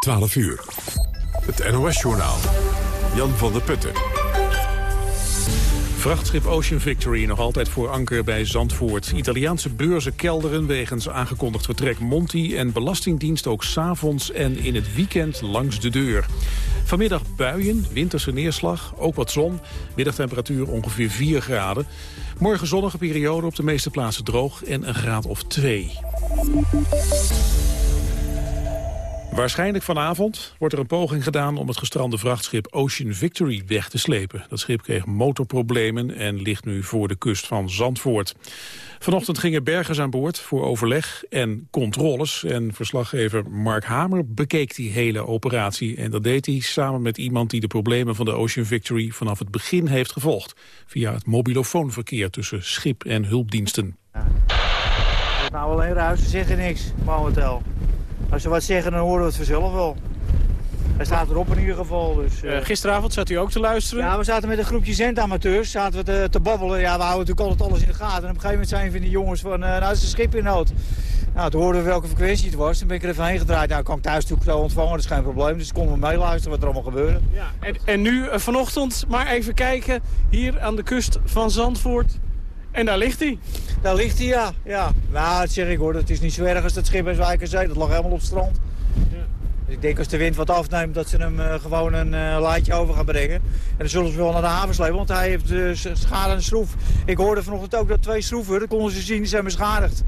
12 uur. Het NOS-journaal. Jan van der Putten. Vrachtschip Ocean Victory nog altijd voor anker bij Zandvoort. Italiaanse beurzen kelderen wegens aangekondigd vertrek Monti... en Belastingdienst ook s'avonds en in het weekend langs de deur. Vanmiddag buien, winterse neerslag, ook wat zon. Middagtemperatuur ongeveer 4 graden. Morgen zonnige periode, op de meeste plaatsen droog en een graad of 2. Waarschijnlijk vanavond wordt er een poging gedaan om het gestrande vrachtschip Ocean Victory weg te slepen. Dat schip kreeg motorproblemen en ligt nu voor de kust van Zandvoort. Vanochtend gingen bergers aan boord voor overleg en controles. En verslaggever Mark Hamer bekeek die hele operatie. En dat deed hij samen met iemand die de problemen van de Ocean Victory vanaf het begin heeft gevolgd. Via het mobilofoonverkeer tussen schip en hulpdiensten. Nou alleen ruisen zeggen niks momenteel. Als ze wat zeggen, dan horen we het vanzelf wel. Hij staat erop in ieder geval. Dus, uh... gisteravond zat u ook te luisteren? Ja, we zaten met een groepje zendamateurs zaten we te, te babbelen. Ja, we houden natuurlijk altijd alles in de gaten. En op een gegeven moment zijn van die jongens van, uh, nou is een schip in nood. Nou, toen hoorden we welke frequentie het was. Toen ben ik er even heen gedraaid. Nou, kan ik thuis natuurlijk ontvangen, dat is geen probleem. Dus konden we meeluisteren wat er allemaal gebeurde. Ja, en, en nu vanochtend maar even kijken, hier aan de kust van Zandvoort. En daar ligt hij? Daar ligt hij, ja. ja. Nou, dat zeg ik hoor. Het is niet zo erg als dat schip in Zwijkerzee. Dat lag helemaal op het strand. Ja. Dus ik denk als de wind wat afneemt dat ze hem uh, gewoon een uh, laadje over gaan brengen. En dan zullen ze wel naar de haven slepen, want hij heeft uh, schade en schroef. Ik hoorde vanochtend ook dat twee schroeven, dat konden ze zien, die zijn beschadigd.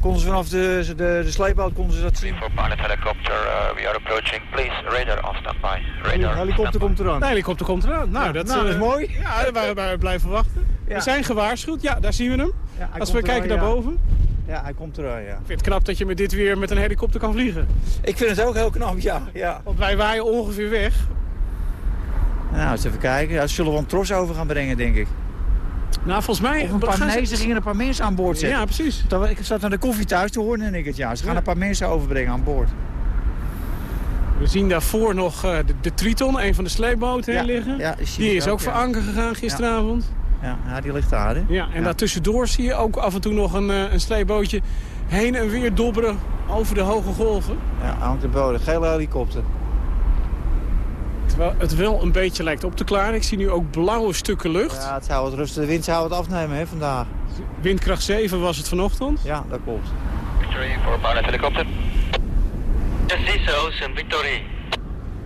Konden ze vanaf de, de, de sleepboot konden ze dat zien. Pilot helicopter, uh, we are approaching. Please, radar on standby. Radar de helikopter komt eraan. De helikopter komt eraan. Nou, ja, dat, nou, dat is mooi. Ja, waar we blijven wachten. Ja. We zijn gewaarschuwd. Ja, daar zien we hem. Ja, Als we kijken naar boven. Ja, hij komt eraan, ja. Ik vind het knap dat je met dit weer met een helikopter kan vliegen. Ik vind het ook heel knap, ja. ja. Want wij waaien ongeveer weg. Nou, eens even kijken. Ja, zullen we een tros over gaan brengen, denk ik. Nou, volgens mij... Of een paar, nee, ze gingen een paar mensen aan boord zetten. Ja, precies. Ik zat naar de koffie thuis, toen hoorde ik het, ja. Ze gaan ja. een paar mensen overbrengen aan boord. We zien daarvoor nog uh, de, de, Triton, een van de sleepboten, ja, liggen. Ja, die is ook, ook voor anker gegaan gisteravond. Ja, die ligt daar, hè? Ja, en daartussendoor zie je ook af en toe nog een, uh, een sleepbootje heen en weer dobberen over de hoge golven. Ja, hangt de bodem. Gele helikopter. Terwijl het wel een beetje lijkt op te klaren. Ik zie nu ook blauwe stukken lucht. Ja, het zou het rusten. De wind zou het afnemen hè, vandaag. Windkracht 7 was het vanochtend? Ja, dat klopt. Victory voor pilot helicopter. Yes, this is Ocean Victory.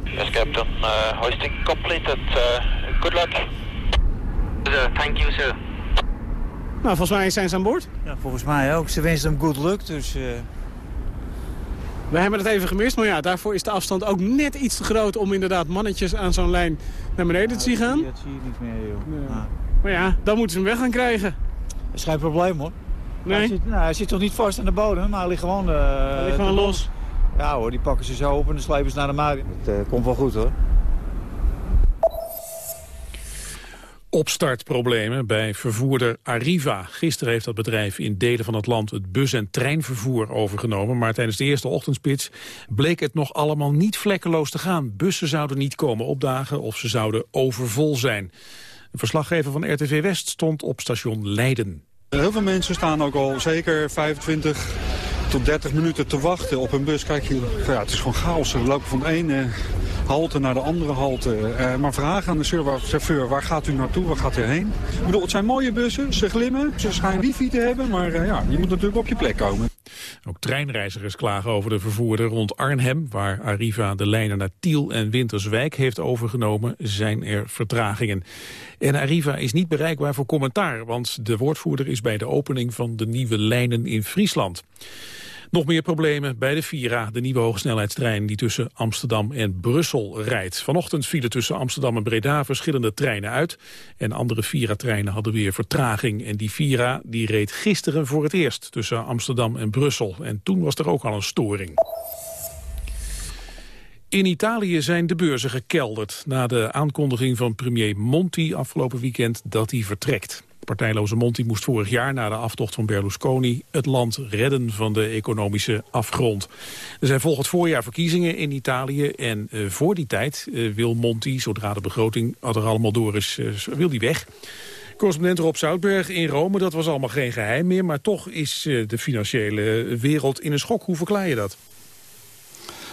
Yes, Captain. Uh, hoisting completed. Uh, good luck. Thank you, sir. Nou, volgens mij zijn ze aan boord. Ja, volgens mij ook. Ze wensen hem good luck, dus... Uh... We hebben het even gemist, maar ja, daarvoor is de afstand ook net iets te groot... om inderdaad mannetjes aan zo'n lijn naar beneden te zien gaan. Dat zie je niet meer, joh. Ja. Maar ja, dan moeten ze hem weg gaan krijgen. Dat is geen probleem, hoor. Nee? Hij zit, nou, hij zit toch niet vast aan de bodem, maar hij ligt gewoon... Uh, hij ligt gewoon los. Ja hoor, die pakken ze zo op en dan slepen ze naar de muiden. Het uh, komt wel goed, hoor. Opstartproblemen bij vervoerder Arriva. Gisteren heeft dat bedrijf in delen van het land het bus- en treinvervoer overgenomen. Maar tijdens de eerste ochtendspits bleek het nog allemaal niet vlekkeloos te gaan. Bussen zouden niet komen opdagen of ze zouden overvol zijn. Een verslaggever van RTV West stond op station Leiden. Heel veel mensen staan ook al zeker 25 tot 30 minuten te wachten op een bus. Kijk, ja, het is gewoon chaos. We lopen van de ene halte naar de andere halte. Uh, maar vragen aan de chauffeur, waar gaat u naartoe, waar gaat u heen? Ik bedoel, het zijn mooie bussen, ze glimmen, ze schijnen wifi te hebben, maar uh, ja, je moet natuurlijk op je plek komen. Ook treinreizigers klagen over de vervoerder rond Arnhem, waar Arriva de lijnen naar Tiel en Winterswijk heeft overgenomen, zijn er vertragingen. En Arriva is niet bereikbaar voor commentaar, want de woordvoerder is bij de opening van de nieuwe lijnen in Friesland. Nog meer problemen bij de Vira, de nieuwe hogesnelheidstrein die tussen Amsterdam en Brussel rijdt. Vanochtend vielen tussen Amsterdam en Breda verschillende treinen uit. En andere Vira-treinen hadden weer vertraging. En die Vira die reed gisteren voor het eerst tussen Amsterdam en Brussel. En toen was er ook al een storing. In Italië zijn de beurzen gekelderd na de aankondiging van premier Monti afgelopen weekend dat hij vertrekt. Partijloze Monti moest vorig jaar na de aftocht van Berlusconi het land redden van de economische afgrond. Er zijn volgend voorjaar verkiezingen in Italië en uh, voor die tijd uh, wil Monti, zodra de begroting er allemaal door is, uh, wil die weg. Correspondent Rob Zoutberg in Rome, dat was allemaal geen geheim meer, maar toch is de financiële wereld in een schok. Hoe verklaar je dat?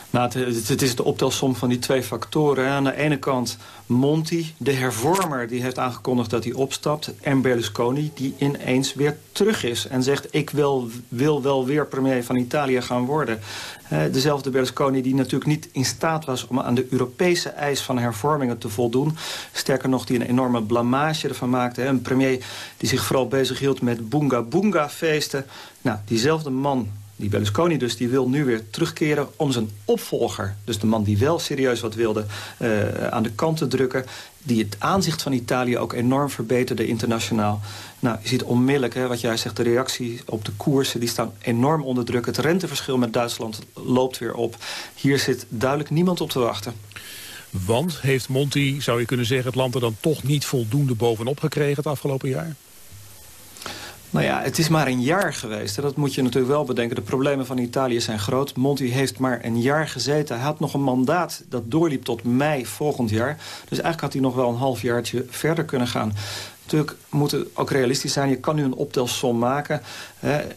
Nou, het, het, is de optelsom van die twee factoren. Aan de ene kant Monti, de hervormer, die heeft aangekondigd dat hij opstapt. En Berlusconi, die ineens weer terug is en zegt... ik wil, wil wel weer premier van Italië gaan worden. dezelfde Berlusconi die natuurlijk niet in staat was... om aan de Europese eis van hervormingen te voldoen. Sterker nog, die een enorme blamage ervan maakte. Een premier die zich vooral bezighield met boonga-boonga-feesten. Nou, diezelfde man die Berlusconi dus, die wil nu weer terugkeren om zijn opvolger... dus de man die wel serieus wat wilde, uh, aan de kant te drukken... die het aanzicht van Italië ook enorm verbeterde internationaal. Nou, je ziet onmiddellijk, wat jij zegt, de reactie op de koersen... die staan enorm onder druk. Het renteverschil met Duitsland loopt weer op. Hier zit duidelijk niemand op te wachten. Want heeft Monti, zou je kunnen zeggen, het land er dan toch niet voldoende bovenop gekregen het afgelopen jaar? Nou ja, het is maar een jaar geweest. Dat moet je natuurlijk wel bedenken. De problemen van Italië zijn groot. Monti heeft maar een jaar gezeten. Hij had nog een mandaat dat doorliep tot mei volgend jaar. Dus eigenlijk had hij nog wel een halfjaartje verder kunnen gaan. Natuurlijk moet het ook realistisch zijn. Je kan nu een optelsom maken.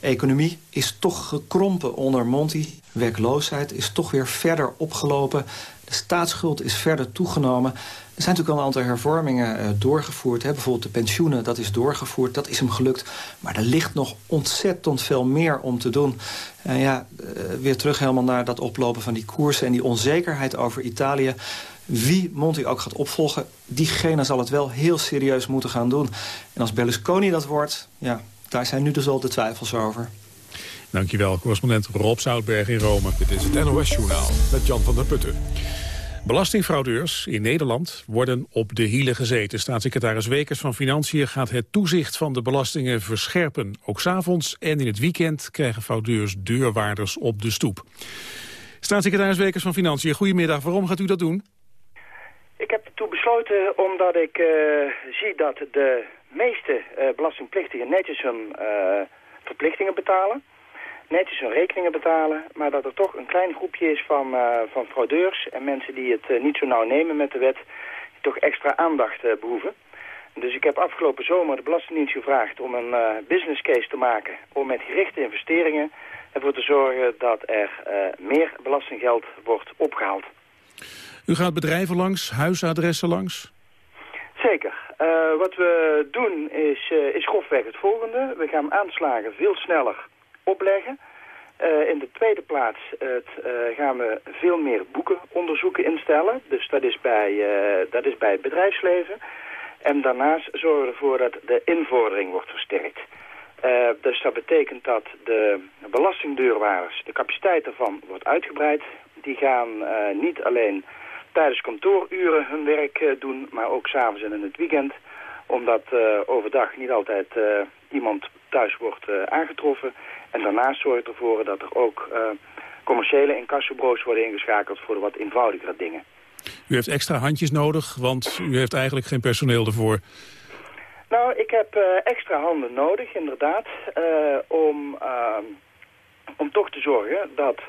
economie is toch gekrompen onder Monti. Werkloosheid is toch weer verder opgelopen. De staatsschuld is verder toegenomen. Er zijn natuurlijk al een aantal hervormingen uh, doorgevoerd. Bijvoorbeeld de pensioenen, dat is doorgevoerd. Dat is hem gelukt. Maar er ligt nog ontzettend veel meer om te doen. En ja, uh, weer terug helemaal naar dat oplopen van die koersen... en die onzekerheid over Italië. Wie Monti ook gaat opvolgen, diegene zal het wel heel serieus moeten gaan doen. En als Berlusconi dat wordt, ja, daar zijn nu dus al de twijfels over. Dankjewel, correspondent Rob Zoutberg in Rome. Dit is het NOS-journaal met Jan van der Putten. Belastingfraudeurs in Nederland worden op de hielen gezeten. Staatssecretaris Wekers van Financiën gaat het toezicht van de belastingen verscherpen. Ook s'avonds en in het weekend krijgen fraudeurs deurwaarders op de stoep. Staatssecretaris Wekers van Financiën, goedemiddag. Waarom gaat u dat doen? Ik heb ertoe besloten omdat ik uh, zie dat de meeste uh, belastingplichtigen netjes hun uh, verplichtingen betalen netjes hun rekeningen betalen, maar dat er toch een klein groepje is van, uh, van fraudeurs en mensen die het uh, niet zo nauw nemen met de wet, die toch extra aandacht uh, behoeven. Dus ik heb afgelopen zomer de Belastingdienst gevraagd om een business case te maken om met gerichte investeringen ervoor te zorgen dat er meer belastinggeld wordt opgehaald. U gaat bedrijven langs, huisadressen langs? Zeker. wat we doen is, is grofweg het volgende. We gaan aanslagen veel sneller opleggen. Uh, in de tweede plaats het, uh, gaan we veel meer boekenonderzoeken instellen. Dus dat is bij, uh, dat is bij het bedrijfsleven. En daarnaast zorgen we ervoor dat de invordering wordt versterkt. dus dat betekent dat de belastingdeurwaarders, de capaciteit ervan wordt uitgebreid. Die gaan niet alleen tijdens kantooruren hun werk doen, maar ook s'avonds en in het weekend. Omdat overdag niet altijd iemand thuis wordt aangetroffen. En daarnaast zorgt ervoor dat er ook uh, commerciële incassobureaus worden ingeschakeld voor de wat eenvoudigere dingen. U heeft extra handjes nodig, want u heeft eigenlijk geen personeel ervoor. Nou, ik heb uh, extra handen nodig, inderdaad, uh, om, om toch te zorgen dat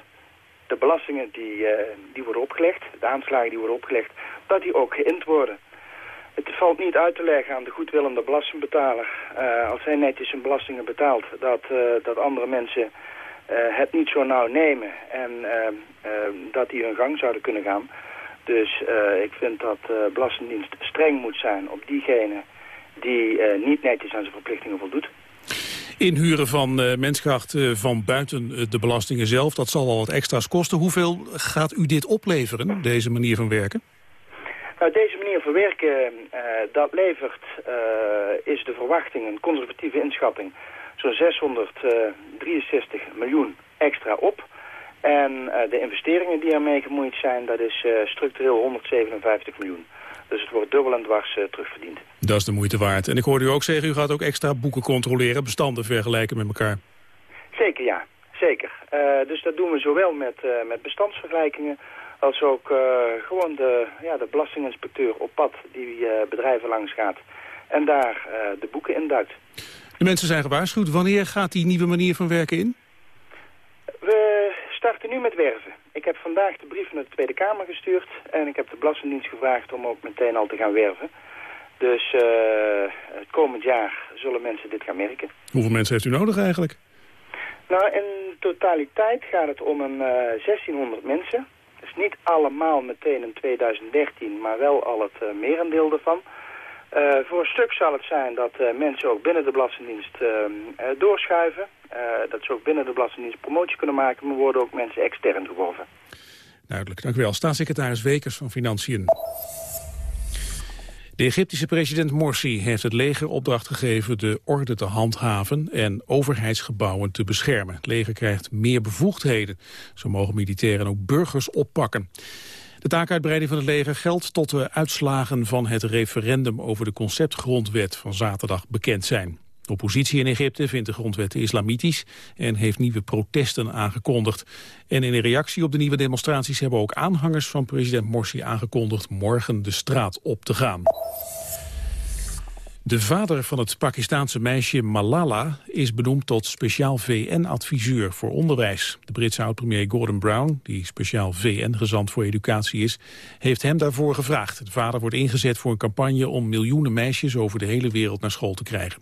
de belastingen die, die worden opgelegd, de aanslagen die worden opgelegd, dat die ook geïnd worden. Het valt niet uit te leggen aan de goedwillende belastingbetaler. Uh, als hij netjes zijn belastingen betaalt, dat, uh, dat andere mensen uh, het niet zo nauw nemen en dat die hun gang zouden kunnen gaan. Dus ik vind dat Belastingdienst streng moet zijn op diegene die niet netjes aan zijn verplichtingen voldoet. Inhuren van menskracht van buiten de belastingen zelf, dat zal wel wat extra's kosten. Hoeveel gaat u dit opleveren, deze manier van werken? Nou, deze manier van werken, uh, dat levert, uh, is de verwachting, een conservatieve inschatting, zo'n 663 miljoen extra op. En uh, de investeringen die ermee gemoeid zijn, dat is structureel 157 miljoen. Dus het wordt dubbel en dwars terugverdiend. Dat is de moeite waard. En ik hoorde u ook zeggen, u gaat ook extra boeken controleren, bestanden vergelijken met elkaar. Zeker, ja. Zeker. dus dat doen we zowel met, met bestandsvergelijkingen als ook uh, gewoon de, ja, de belastinginspecteur op pad die uh, bedrijven langs gaat en daar uh, de boeken induikt. De mensen zijn gewaarschuwd. Wanneer gaat die nieuwe manier van werken in? We starten nu met werven. Ik heb vandaag de brief naar de Tweede Kamer gestuurd en ik heb de Belastingdienst gevraagd om ook meteen al te gaan werven. Dus het komend jaar zullen mensen dit gaan merken. Hoeveel mensen heeft u nodig eigenlijk? Nou, in totaliteit gaat het om een 1600 mensen. Is niet allemaal meteen in 2013, maar wel al het merendeel ervan. voor een stuk zal het zijn dat mensen ook binnen de Belastingdienst doorschuiven. dat ze ook binnen de Belastingdienst promotie kunnen maken, maar worden ook mensen extern geworven. Duidelijk, dank u wel. Staatssecretaris Wekers van Financiën. De Egyptische president Morsi heeft het leger opdracht gegeven de orde te handhaven en overheidsgebouwen te beschermen. Het leger krijgt meer bevoegdheden. Zo mogen militairen ook burgers oppakken. De taakuitbreiding van het leger geldt tot de uitslagen van het referendum over de conceptgrondwet van zaterdag bekend zijn. De oppositie in Egypte vindt de grondwet islamitisch en heeft nieuwe protesten aangekondigd. En in reactie op de nieuwe demonstraties hebben ook aanhangers van president Morsi aangekondigd morgen de straat op te gaan. De vader van het Pakistaanse meisje Malala is benoemd tot speciaal VN-adviseur voor onderwijs. De Britse oud-premier Gordon Brown, die speciaal VN-gezant voor educatie is, heeft hem daarvoor gevraagd. De vader wordt ingezet voor een campagne om miljoenen meisjes over de hele wereld naar school te krijgen.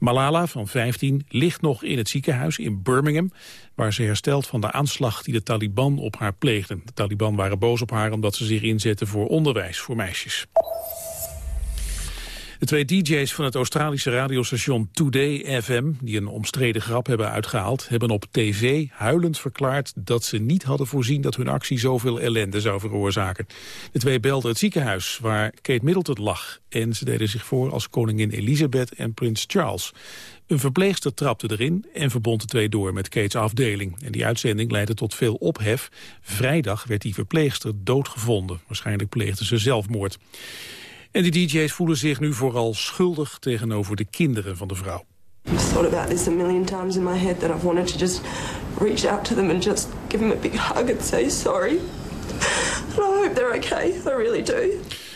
Malala van 15 ligt nog in het ziekenhuis in Birmingham... waar ze herstelt van de aanslag die de Taliban op haar pleegden. De Taliban waren boos op haar omdat ze zich inzetten voor onderwijs voor meisjes. De twee dj's van het Australische radiostation Today FM... die een omstreden grap hebben uitgehaald... hebben op tv huilend verklaard dat ze niet hadden voorzien... dat hun actie zoveel ellende zou veroorzaken. De twee belden het ziekenhuis waar Kate Middleton lag... en ze deden zich voor als koningin Elizabeth en prins Charles. Een verpleegster trapte erin en verbond de twee door met Kate's afdeling. En die uitzending leidde tot veel ophef. Vrijdag werd die verpleegster doodgevonden. Waarschijnlijk pleegde ze zelfmoord. En die DJ's voelen zich nu vooral schuldig tegenover de kinderen van de vrouw. I've thought about this a million times in my head that I've wanted to just reach out to them and just give them a big hug and say sorry. And I hope they're okay. I really do.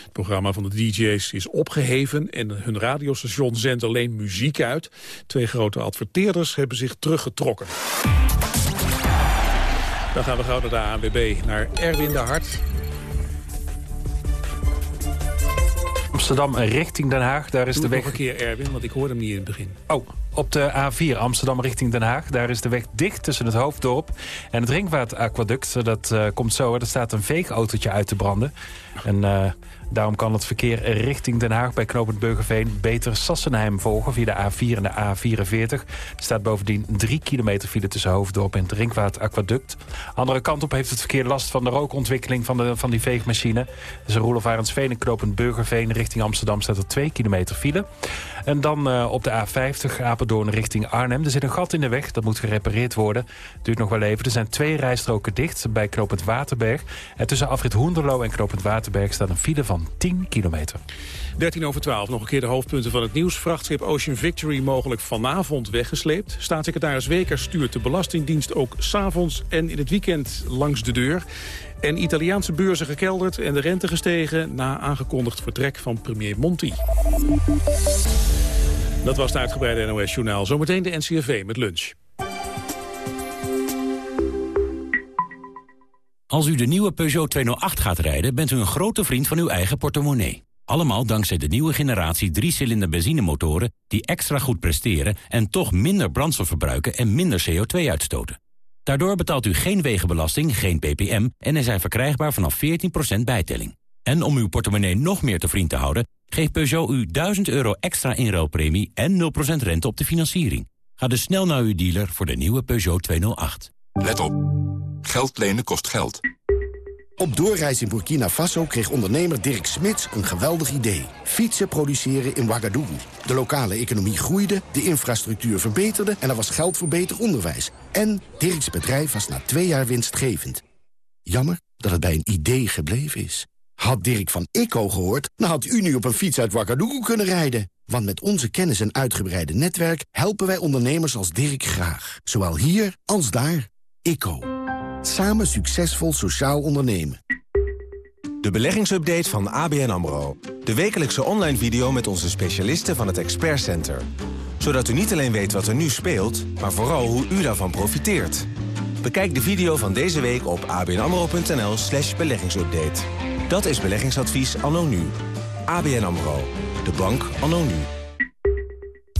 Het programma van de DJ's is opgeheven en hun radiostation zendt alleen muziek uit. Twee grote adverteerders hebben zich teruggetrokken. Dan gaan we gauw naar de ANWB, naar Erwin de Hart. Amsterdam richting Den Haag. Daar is Doe de weg. nog een keer Erwin, want ik hoorde hem niet in het begin. Oh, op de A4 Amsterdam richting Den Haag. Daar is de weg dicht tussen het Hoofddorp en het Ringvaartaquaduct. Dat uh, komt zo. Er staat een veegautootje uit te branden. En uh, Daarom kan het verkeer richting Den Haag bij knooppunt Burgerveen... beter Sassenheim volgen via de A4 en de A44. Er staat bovendien 3 kilometer file tussen Hoofddorp en het Ringvaart Aquaduct. Andere kant op heeft het verkeer last van de rookontwikkeling van, de, van die veegmachine. Dus Roelof Arendsveen en knooppunt Burgerveen richting Amsterdam... staat er 2 kilometer file. En dan uh, op de A50 Apeldoorn richting Arnhem. Er zit een gat in de weg, dat moet gerepareerd worden. Duurt nog wel even. Er zijn twee rijstroken dicht bij knooppunt Waterberg. En tussen afrit Hoenderloo en knooppunt Waterberg staat een file van 10 kilometer. 13 over 12, nog een keer de hoofdpunten van het nieuws. Vrachtschip Ocean Victory mogelijk vanavond weggesleept. Staatssecretaris Wekers stuurt de Belastingdienst ook s'avonds en in het weekend langs de deur. En Italiaanse beurzen gekelderd en de rente gestegen... na aangekondigd vertrek van premier Monti. Dat was het uitgebreide NOS-journaal. Zometeen de NCRV met lunch. Als u de nieuwe Peugeot 208 gaat rijden, bent u een grote vriend van uw eigen portemonnee. Allemaal dankzij de nieuwe generatie 3-cilinder benzinemotoren... die extra goed presteren en toch minder brandstof verbruiken en minder CO2 uitstoten. Daardoor betaalt u geen wegenbelasting, geen ppm... en er zijn verkrijgbaar vanaf 14% bijtelling. En om uw portemonnee nog meer te vriend te houden... geeft Peugeot u 1000 euro extra inruilpremie en 0% rente op de financiering. Ga dus snel naar uw dealer voor de nieuwe Peugeot 208. Let op. Geld lenen kost geld. Op doorreis in Burkina Faso kreeg ondernemer Dirk Smits een geweldig idee. Fietsen produceren in Ouagadougou. De lokale economie groeide, de infrastructuur verbeterde... en er was geld voor beter onderwijs. En Dirks bedrijf was na twee jaar winstgevend. Jammer dat het bij een idee gebleven is. Had Dirk van ICO gehoord, dan had u nu op een fiets uit Ouagadougou kunnen rijden. Want met onze kennis en uitgebreide netwerk helpen wij ondernemers als Dirk graag. Zowel hier als daar. ICO. Samen succesvol sociaal ondernemen. De beleggingsupdate van ABN AMRO. De wekelijkse online video met onze specialisten van het Expert Center. Zodat u niet alleen weet wat er nu speelt, maar vooral hoe u daarvan profiteert. Bekijk de video van deze week op abnamro.nl slash beleggingsupdate. Dat is beleggingsadvies anno nu. ABN AMRO. De bank anno nu.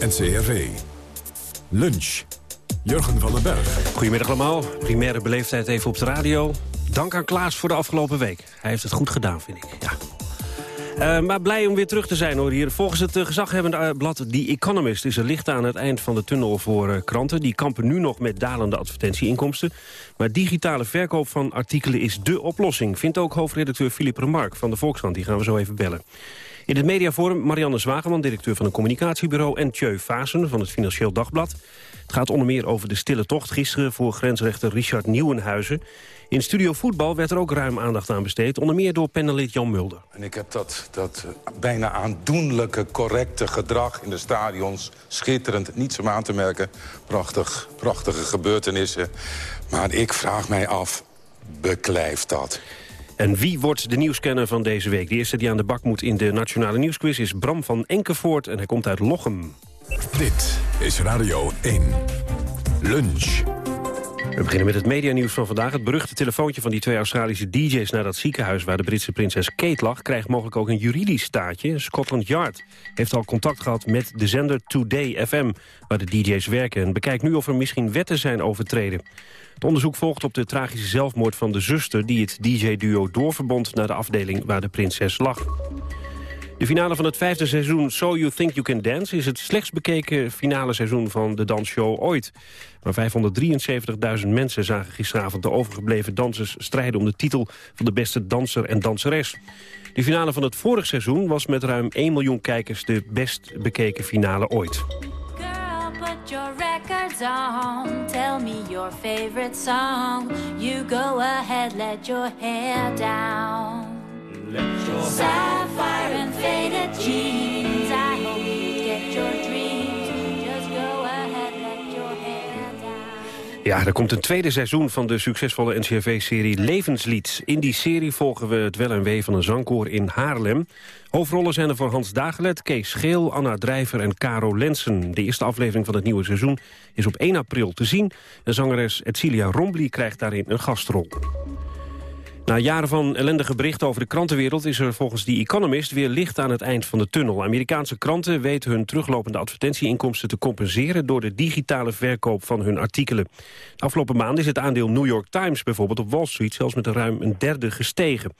NCRV. Lunch. Jurgen van den Berg. Goedemiddag allemaal. Primaire beleefdheid even op de radio. Dank aan Klaas voor de afgelopen week. Hij heeft het goed gedaan, vind ik. Ja. Uh, maar blij om weer terug te zijn hoor hier. Volgens het uh, gezaghebbende uh, blad The Economist is er licht aan het eind van de tunnel voor kranten. Die kampen nu nog met dalende advertentieinkomsten. Maar digitale verkoop van artikelen is dé oplossing. Vindt ook hoofdredacteur Philippe Remarque van de Volkskrant. Die gaan we zo even bellen. In het mediaforum Marianne Zwageman, directeur van een communicatiebureau... en Tjeu Vazen van het Financieel Dagblad. Het gaat onder meer over de stille tocht gisteren voor grensrechter Richard Nieuwenhuizen. In Studio Voetbal werd er ook ruim aandacht aan besteed. Onder meer door panelid Jan Mulder. En ik heb dat, dat bijna aandoenlijke, correcte gedrag in de stadions... schitterend, niets om aan te merken. Prachtig, prachtige gebeurtenissen. Maar ik vraag mij af, beklijft dat? En wie wordt de nieuwscanner van deze week? De eerste die aan de bak moet in de Nationale Nieuwsquiz is Bram van Enkevoort... en hij komt uit Lochem. Dit is Radio 1. Lunch. We beginnen met het medianieuws van vandaag. Het beruchte telefoontje van die twee Australische DJ's naar dat ziekenhuis... waar de Britse prinses Kate lag, krijgt mogelijk ook een juridisch staatje. Scotland Yard heeft al contact gehad met de zender Today FM... waar de DJ's werken en bekijkt nu of er misschien wetten zijn overtreden. Het onderzoek volgt op de tragische zelfmoord van de zuster... die het DJ-duo doorverbond naar de afdeling waar de prinses lag. De finale van het vijfde seizoen So You Think You Can Dance... is het slechts bekeken finale seizoen van de dansshow ooit. Maar 573.000 mensen zagen gisteravond de overgebleven dansers... strijden om de titel van de beste danser en danseres. De finale van het vorig seizoen was met ruim 1 miljoen kijkers... de best bekeken finale ooit. Your records on. Tell me your favorite song. You go ahead, let your hair down. Sapphire and faded jeans. I hope you get your dreams. Just go ahead, let your hair down. Ja, er komt een tweede seizoen van de succesvolle NCRV-serie Levenslied. In die serie volgen we het wel en wee van een zangkoor in Haarlem. Hoofdrollen zijn er voor Hans Dagelet, Kees Scheel, Anna Drijver en Caro Lensen. De eerste aflevering van het nieuwe seizoen is op 1 april te zien. De zangeres Etcilia Rombly krijgt daarin een gastrol. Na jaren van ellendige berichten over de krantenwereld... is er volgens The Economist weer licht aan het eind van de tunnel. Amerikaanse kranten weten hun teruglopende advertentieinkomsten te compenseren... door de digitale verkoop van hun artikelen. De afgelopen maand is het aandeel New York Times bijvoorbeeld op Wall Street... zelfs met een ruim een derde gestegen.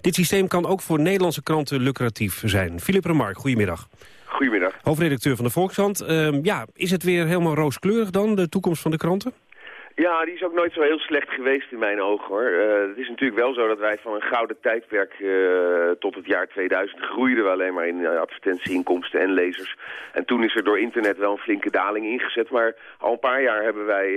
Dit systeem kan ook voor Nederlandse kranten lucratief zijn. Philip Remark, goedemiddag. Goedemiddag. Hoofdredacteur van de Volkskrant. Uh, ja, is het weer helemaal rooskleurig dan, de toekomst van de kranten? Ja, die is ook nooit zo heel slecht geweest in mijn ogen hoor. Uh, het is natuurlijk wel zo dat wij van een gouden tijdperk uh, tot het jaar 2000 groeiden we alleen maar in uh, advertentieinkomsten en lezers. En toen is er door internet wel een flinke daling ingezet. Maar al een paar jaar hebben wij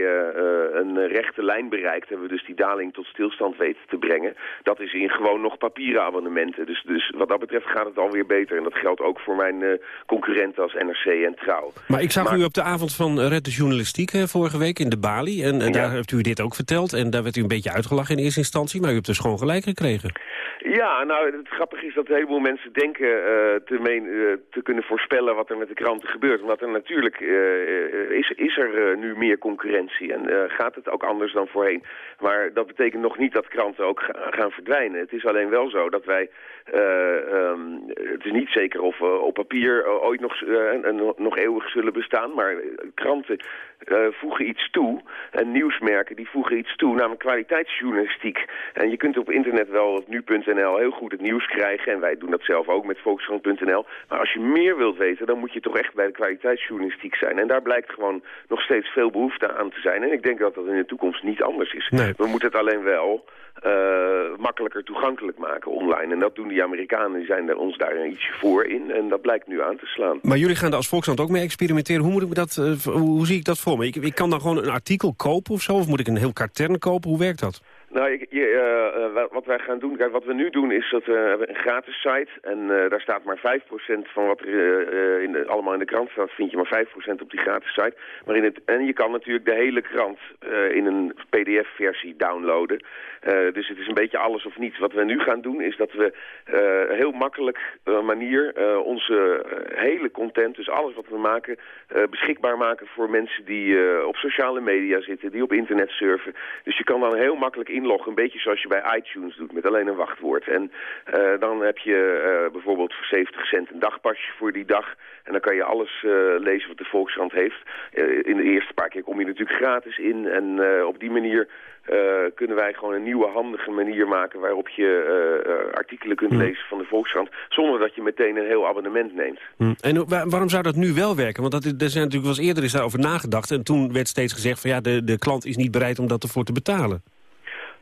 een rechte lijn bereikt. Hebben we dus die daling tot stilstand weten te brengen. Dat is in gewoon nog papieren abonnementen. Dus, dus wat dat betreft gaat het alweer beter. En dat geldt ook voor mijn concurrenten als NRC en Trouw. Maar ik zag maar... u op de avond van Red de Journalistiek vorige week in de Bali. En, en daar hebt u dit ook verteld. En daar werd u een beetje uitgelachen in eerste instantie. Maar u hebt dus gewoon gelijk gekregen. Ja, nou, het grappige is dat een heleboel mensen denken uh, te, meen, uh, te kunnen voorspellen wat er met de kranten gebeurt. Omdat er natuurlijk uh, is, is er nu meer concurrentie en gaat het ook anders dan voorheen. Maar dat betekent nog niet dat kranten ook gaan verdwijnen. Het is alleen wel zo dat wij, um, het is niet zeker of we op papier ooit nog, nog eeuwig zullen bestaan. Maar kranten voegen iets toe en nieuwsmerken die voegen iets toe, namelijk kwaliteitsjournalistiek. En je kunt op internet wel op nu.nl heel goed het nieuws krijgen. En wij doen dat zelf ook met Volkskrant.nl. Maar als je meer wilt weten, dan moet je toch echt bij de kwaliteitsjournalistiek zijn. En daar blijkt gewoon nog steeds veel behoefte aan te zijn. En ik denk dat dat in de toekomst niet anders is. We moeten het alleen wel uh, makkelijker toegankelijk maken online. En dat doen die Amerikanen, die zijn er ons daar ietsje voor in. En dat blijkt nu aan te slaan. Maar jullie gaan daar als Volkskrant ook mee experimenteren. Hoe, moet ik dat, uh, hoe zie ik dat voor Ik, ik kan dan gewoon een artikel kopen of zo? Of moet ik een heel katern kopen? Hoe werkt dat? Nou, je, uh, wat wij gaan doen, kijk, wat we nu doen is dat we hebben een gratis site. En daar staat maar 5% van wat er in de, allemaal in de krant staat, vind je maar 5% op die gratis site. Maar in het, en je kan natuurlijk de hele krant in een pdf-versie downloaden. dus het is een beetje alles of niets. Wat we nu gaan doen is dat we heel makkelijk manier onze hele content, dus alles wat we maken, beschikbaar maken voor mensen die op sociale media zitten, die op internet surfen. Dus je kan dan heel makkelijk inloggen, een beetje zoals je bij iTunes doet, met alleen een wachtwoord. En uh, dan heb je uh, bijvoorbeeld voor 70 cent een dagpasje voor die dag. En dan kan je alles uh, lezen wat de Volkskrant heeft. in de eerste paar keer kom je natuurlijk gratis in. En op die manier kunnen wij gewoon een nieuwe handige manier maken... waarop je artikelen kunt Hmm. lezen van de Volkskrant... zonder dat je meteen een heel abonnement neemt. Hm. En wa waarom zou dat nu wel werken? Want dat, er zijn natuurlijk wel eens eerder is daarover nagedacht... en toen werd steeds gezegd van ja, de, de klant is niet bereid om dat ervoor te betalen.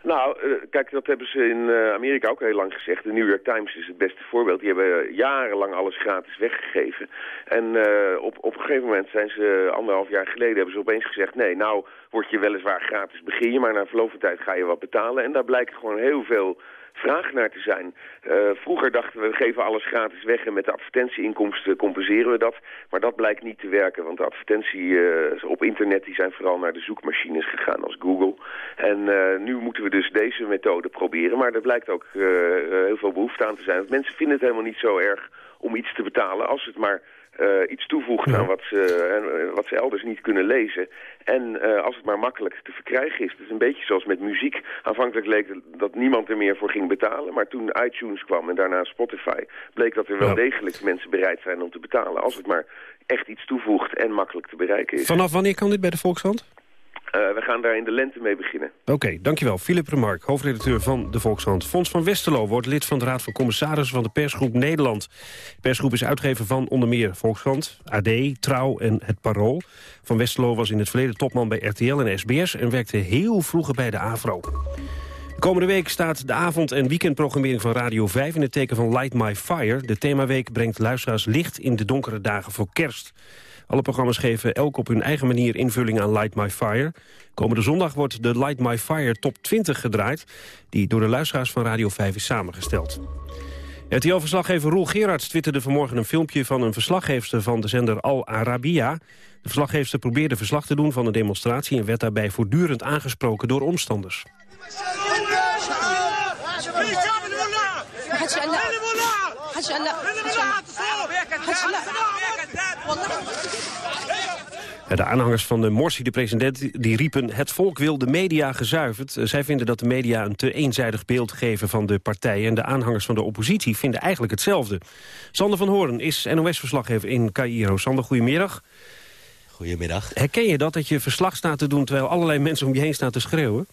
Nou, uh, kijk, dat hebben ze in uh, Amerika ook heel lang gezegd. De New York Times is het beste voorbeeld. Die hebben jarenlang alles gratis weggegeven. En uh, op, op een gegeven moment zijn ze, anderhalf jaar geleden, hebben ze opeens gezegd... nee, nou word je weliswaar gratis, begin je, maar na verloop van tijd ga je wat betalen. En daar blijkt gewoon heel veel vraag naar te zijn. Uh, vroeger dachten we, we geven alles gratis weg en met de advertentieinkomsten compenseren we dat. Maar dat blijkt niet te werken, want de advertentie uh, op internet die zijn vooral naar de zoekmachines gegaan als Google. En uh, nu moeten we dus deze methode proberen, maar er blijkt ook heel veel behoefte aan te zijn. Want mensen vinden het helemaal niet zo erg om iets te betalen als het maar uh, iets toevoegt aan wat ze, uh, wat ze elders niet kunnen lezen. En uh, als het maar makkelijk te verkrijgen is. Het is een beetje zoals met muziek. Aanvankelijk leek dat niemand er meer voor ging betalen. Maar toen iTunes kwam en daarna Spotify... bleek dat er wel ja. degelijk mensen bereid zijn om te betalen. Als het maar echt iets toevoegt en makkelijk te bereiken is. Vanaf wanneer kan dit bij de Volkshand? Uh, we gaan daar in de lente mee beginnen. Oké, dankjewel. Philip Remark, hoofdredacteur van de Volkshand. Fons van Westerlo wordt lid van de Raad van Commissarissen van de Persgroep Nederland. De persgroep is uitgever van onder meer Volkshand, AD, Trouw en Het Parool. Van Westerlo was in het verleden topman bij RTL en SBS... en werkte heel vroeger bij de AVRO. De komende week staat de avond- en weekendprogrammering van Radio 5... in het teken van Light My Fire. De themaweek brengt luisteraars licht in de donkere dagen voor kerst. Alle programma's geven elk op hun eigen manier invulling aan Light My Fire. Komende zondag wordt de Light My Fire Top 20 gedraaid... die door de luisteraars van Radio 5 is samengesteld. RTL-verslaggever Roel Gerards twitterde vanmorgen een filmpje... van een verslaggeefster van de zender Al Arabiya. De verslaggeefster probeerde verslag te doen van een demonstratie... en werd daarbij voortdurend aangesproken door omstanders. De aanhangers van de Morsi, de president, die riepen... het volk wil de media gezuiverd. Zij vinden dat de media een te eenzijdig beeld geven van de partijen... en de aanhangers van de oppositie vinden eigenlijk hetzelfde. Sander van Hoorn is NOS-verslaggever in Cairo. Sander, goedemiddag. Goedemiddag. Herken je dat, dat je verslag staat te doen... terwijl allerlei mensen om je heen staan te schreeuwen?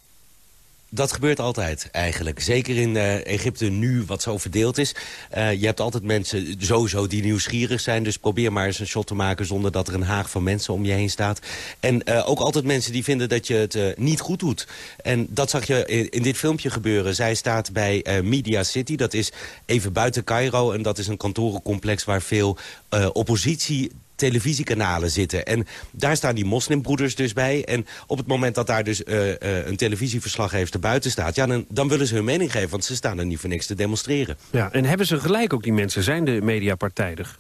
Dat gebeurt altijd eigenlijk. Zeker in uh, Egypte nu, wat zo verdeeld is. Uh, je hebt altijd mensen sowieso die nieuwsgierig zijn. Dus probeer maar eens een shot te maken zonder dat er een haag van mensen om je heen staat. En uh, ook altijd mensen die vinden dat je het niet goed doet. En dat zag je in, in dit filmpje gebeuren. Zij staat bij Media City. Dat is even buiten Cairo. En dat is een kantorencomplex waar veel oppositie televisiekanalen zitten. En daar staan die moslimbroeders dus bij. En op het moment dat daar dus uh, uh, een televisieverslaggever buiten staat... Ja, dan, dan willen ze hun mening geven, want ze staan er niet voor niks te demonstreren. Ja, en hebben ze gelijk ook die mensen? Zijn de media partijdig?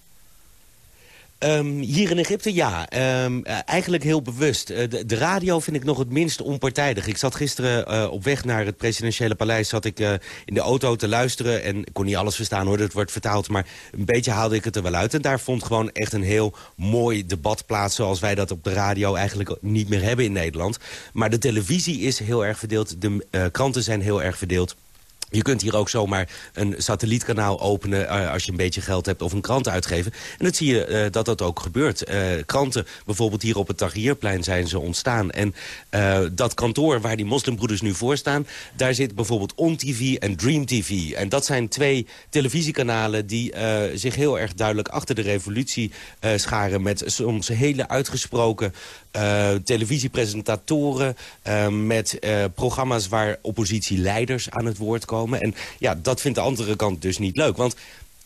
Um, hier in Egypte, ja. Um, uh, eigenlijk heel bewust. Uh, de, radio vind ik nog het minst onpartijdig. Ik zat gisteren uh, op weg naar het presidentiële paleis... zat ik in de auto te luisteren en ik kon niet alles verstaan hoor, dat wordt vertaald... maar een beetje haalde ik het er wel uit. En daar vond gewoon echt een heel mooi debat plaats... zoals wij dat op de radio eigenlijk niet meer hebben in Nederland. Maar de televisie is heel erg verdeeld, de kranten zijn heel erg verdeeld... Je kunt hier ook zomaar een satellietkanaal openen uh, als je een beetje geld hebt of een krant uitgeven. En dat zie je uh, dat dat ook gebeurt. Uh, kranten, bijvoorbeeld hier op het Tahrirplein zijn ze ontstaan. En dat kantoor waar die moslimbroeders nu voor staan... daar zit bijvoorbeeld On TV en Dream TV. En dat zijn twee televisiekanalen die zich heel erg duidelijk achter de revolutie scharen... met soms hele uitgesproken televisiepresentatoren... met programma's waar oppositieleiders aan het woord komen en ja, dat vindt de andere kant dus niet leuk. Want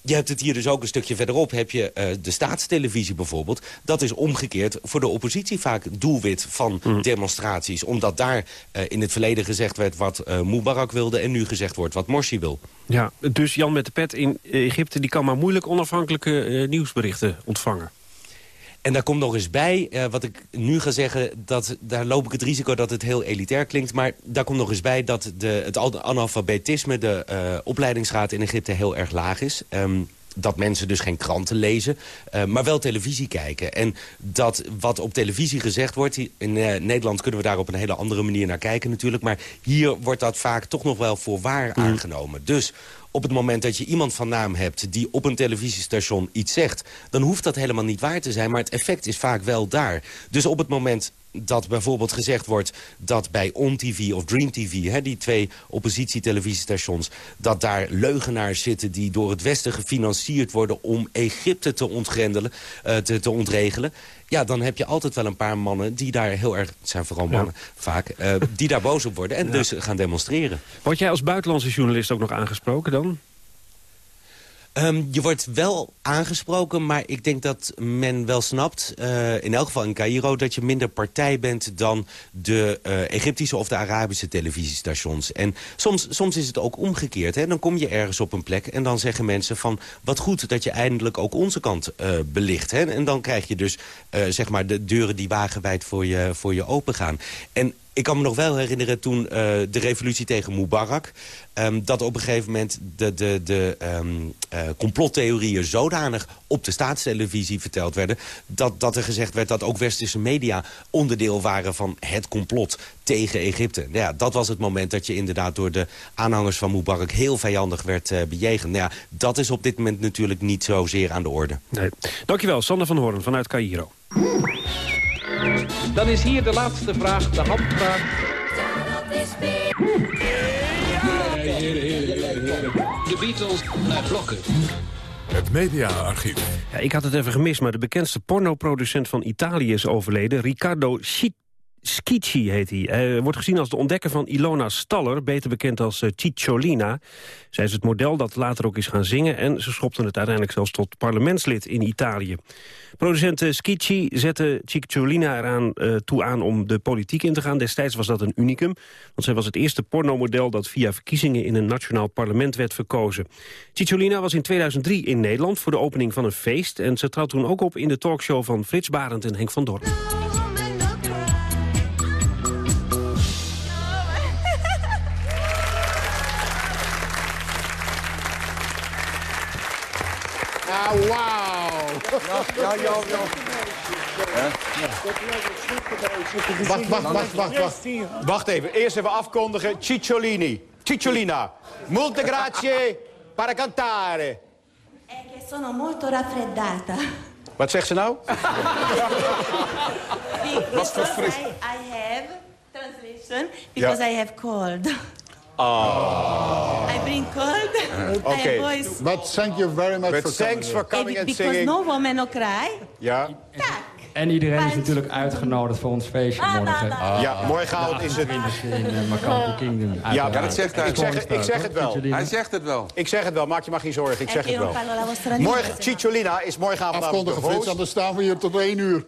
je hebt het hier dus ook een stukje verderop. Heb je uh, de staatstelevisie bijvoorbeeld. Dat is omgekeerd voor de oppositie vaak doelwit van mm. demonstraties. Omdat daar uh, in het verleden gezegd werd wat uh, Mubarak wilde... en nu gezegd wordt wat Morsi wil. Ja, dus Jan met de pet in Egypte... die kan maar moeilijk onafhankelijke nieuwsberichten ontvangen. En daar komt nog eens bij, uh, wat ik nu ga zeggen... Dat, daar loop ik het risico dat het heel elitair klinkt... maar daar komt nog eens bij dat de, het analfabetisme... de uh, opleidingsgraad in Egypte heel erg laag is... Um, dat mensen dus geen kranten lezen, uh, maar wel televisie kijken. En dat wat op televisie gezegd wordt... in uh, Nederland kunnen we daar op een hele andere manier naar kijken natuurlijk... maar hier wordt dat vaak toch nog wel voor waar mm. aangenomen. Dus op het moment dat je iemand van naam hebt... die op een televisiestation iets zegt... dan hoeft dat helemaal niet waar te zijn, maar het effect is vaak wel daar. Dus op het moment dat bijvoorbeeld gezegd wordt dat bij OnTV of Dream TV... Hè, die twee oppositietelevisiestations... dat daar leugenaars zitten die door het Westen gefinancierd worden... om Egypte te ontgrendelen, uh, te, te ontregelen... ja, dan heb je altijd wel een paar mannen die daar heel erg... het zijn vooral mannen ja. vaak, uh, die daar boos op worden... en ja. dus gaan demonstreren. Word jij als buitenlandse journalist ook nog aangesproken dan? Um, je wordt wel aangesproken, maar ik denk dat men wel snapt... Uh, in elk geval in Cairo, dat je minder partij bent... dan de uh, Egyptische of de Arabische televisiestations. En soms, soms is het ook omgekeerd. Hè? Dan kom je ergens op een plek en dan zeggen mensen van... wat goed dat je eindelijk ook onze kant uh, belicht. Hè? En dan krijg je dus zeg maar de deuren die wagenwijd voor je, voor je open gaan. En ik kan me nog wel herinneren toen uh, de revolutie tegen Mubarak... Um, dat op een gegeven moment de, de, de um, uh, complottheorieën zodanig op de staatstelevisie verteld werden... Dat, dat er gezegd werd dat ook westerse media onderdeel waren van het complot tegen Egypte. Nou ja, dat was het moment dat je inderdaad door de aanhangers van Mubarak heel vijandig werd uh, bejegend. Nou ja, dat is op dit moment natuurlijk niet zozeer aan de orde. Nee. Dankjewel, Sander van Hoorn vanuit Cairo. Dan is hier de laatste vraag, de handvraag. De Beatles naar blokken. Het mediaarchief. Ja, ik had het even gemist, maar de bekendste pornoproducent van Italië is overleden. Riccardo Schiet Schicchi heet hij. Hij wordt gezien als de ontdekker van Ilona Staller, beter bekend als uh, Cicciolina. Zij is het model dat later ook is gaan zingen... en ze schopte het uiteindelijk zelfs tot parlementslid in Italië. Producent uh, Schicchi zette Cicciolina eraan toe aan om de politiek in te gaan. Destijds was dat een unicum, want zij was het eerste pornomodel... dat via verkiezingen in een nationaal parlement werd verkozen. Cicciolina was in 2003 in Nederland voor de opening van een feest... en ze trad toen ook op in de talkshow van Frits Barend en Henk van Dorp. Wauw. Ja, ja, ja. Wacht, wacht, wacht, wacht, wacht. Wacht even, eerst even afkondigen. Cicciolini. Cicciolina. Molte grazie para cantare. Che sono molto raffreddata. Wat zegt ze nou? Wat voor fris. I, I have, translation, because I have cold. Oh. I bring cold. Okay. I have voice. But thank you very much But for thanks for coming and Because singing. no woman no cry. Ja. En iedereen is natuurlijk uitgenodigd voor ons feestje morgen. Ja, morgenavond is het... In uh, Macampo Kingdom. Ja, ja, dat zegt hij. Ik zeg, ik zeg het wel. Hij zegt het wel. Ik zeg het wel, maak je maar geen zorgen. Ik zeg het wel. Morgen, Cicciolina is morgenavond Afkondigen, de Frits, host. anders staan we hier tot één uur.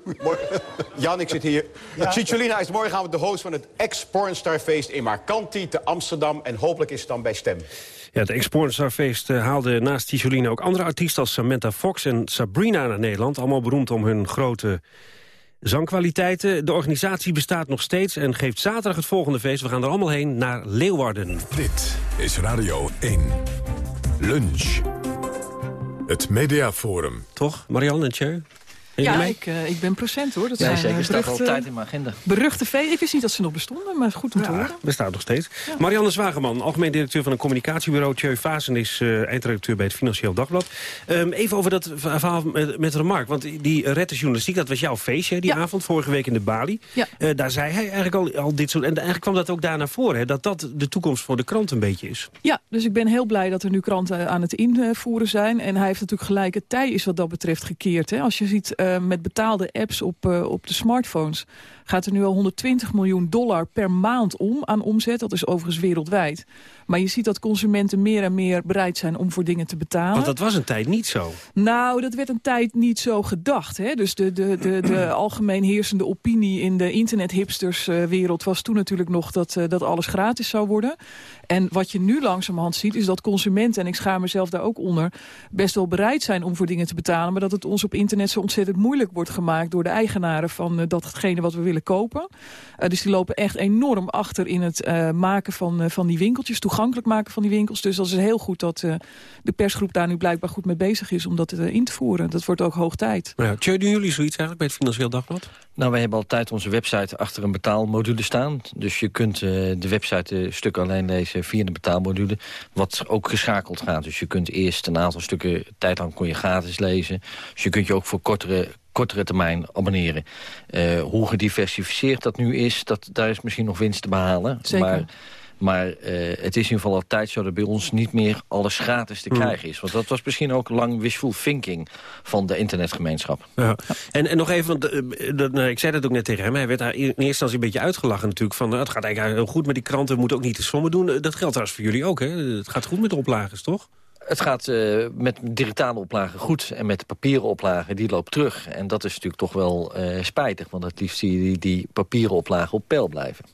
Jan, ik zit hier. Cicciolina is morgenavond de host van het ex-pornstarfeest in Marcanti te Amsterdam. En hopelijk is het dan bij Stem. Ja, het Exportstarfeest uh, haalde naast Ticciolina ook andere artiesten... als Samantha Fox en Sabrina naar Nederland. Allemaal beroemd om hun grote zangkwaliteiten. De organisatie bestaat nog steeds en geeft zaterdag het volgende feest. We gaan er allemaal heen naar Leeuwarden. Dit is Radio 1. Lunch. Het Mediaforum. Toch, Marianne en? Ja, ik, eh, ik ben present hoor. Dat zijn zeker. eh, staat tijd in mijn agenda. Beruchte feest. Ik wist niet dat ze nog bestonden, maar goed om te horen. Bestaat nog steeds. Marianne Zwageman, algemeen directeur van een communicatiebureau. Tjeu Vazen is eh, eindredacteur bij het Financieel Dagblad. Ehm, even over dat verhaal met, met Remark. Want die Rette Journalistiek, dat was jouw feestje die avond. Vorige week in de Bali. Ja. Eh, daar zei hij eigenlijk al, al dit soort... En eigenlijk kwam dat ook daar naar voren. Hè, dat dat de toekomst voor de krant een beetje is. Ja, dus ik ben heel blij dat er nu kranten aan het invoeren zijn. En hij heeft natuurlijk gelijk, het tij is wat dat betreft gekeerd. Hè. Als je ziet met betaalde apps op, eh, op de smartphones... gaat er nu al 120 miljoen dollar per maand om aan omzet. Dat is overigens wereldwijd. Maar je ziet dat consumenten meer en meer bereid zijn om voor dingen te betalen. Want dat was een tijd niet zo. Nou, dat werd een tijd niet zo gedacht. Hè? Dus de, de, de, de algemeen heersende opinie in de internethipsterswereld was toen natuurlijk nog dat, eh, dat alles gratis zou worden. En wat je nu langzamerhand ziet is dat consumenten, en ik schaar mezelf daar ook onder, best wel bereid zijn om voor dingen te betalen. Maar dat het ons op internet zo ontzettend moeilijk wordt gemaakt door de eigenaren van eh, datgene wat we willen kopen. Eh, dus die lopen echt enorm achter in het eh, maken van, eh, van die winkeltjes, toegankelijk maken van die winkels. Dus dat is heel goed dat eh, de persgroep daar nu blijkbaar goed mee bezig is om dat in te voeren. Dat wordt ook hoog tijd. Ja, Tjeu, doen jullie zoiets eigenlijk bij het Financieel Dagblad? Nou, wij hebben altijd onze website achter een betaalmodule staan. Dus je kunt eh, de website eh, stukken alleen lezen via de betaalmodule. Wat ook geschakeld gaat. Dus je kunt eerst een aantal stukken tijd lang kon je gratis lezen. Dus je kunt je ook voor kortere kortere termijn abonneren. Eh, hoe gediversifieerd dat nu is, dat, daar is misschien nog winst te behalen. Zeker. Maar, maar eh, het is in ieder geval altijd zo dat bij ons niet meer alles gratis te Hmm. krijgen is. Want dat was misschien ook lang wishful thinking van de internetgemeenschap. Ja. En, en nog even, want eh, dat, nou, ik zei dat ook net tegen hem. Hij werd daar in eerste instantie een beetje uitgelachen natuurlijk. Van, nou, het gaat eigenlijk heel goed met die kranten, we moeten ook niet te sommen doen. Dat geldt trouwens voor jullie ook, hè? Het gaat goed met de oplages, toch? Het gaat eh, met digitale oplagen goed en met de papieren oplagen, die loopt terug. En dat is natuurlijk toch wel eh, spijtig, want het liefst zie je die, papieren oplagen op peil blijven.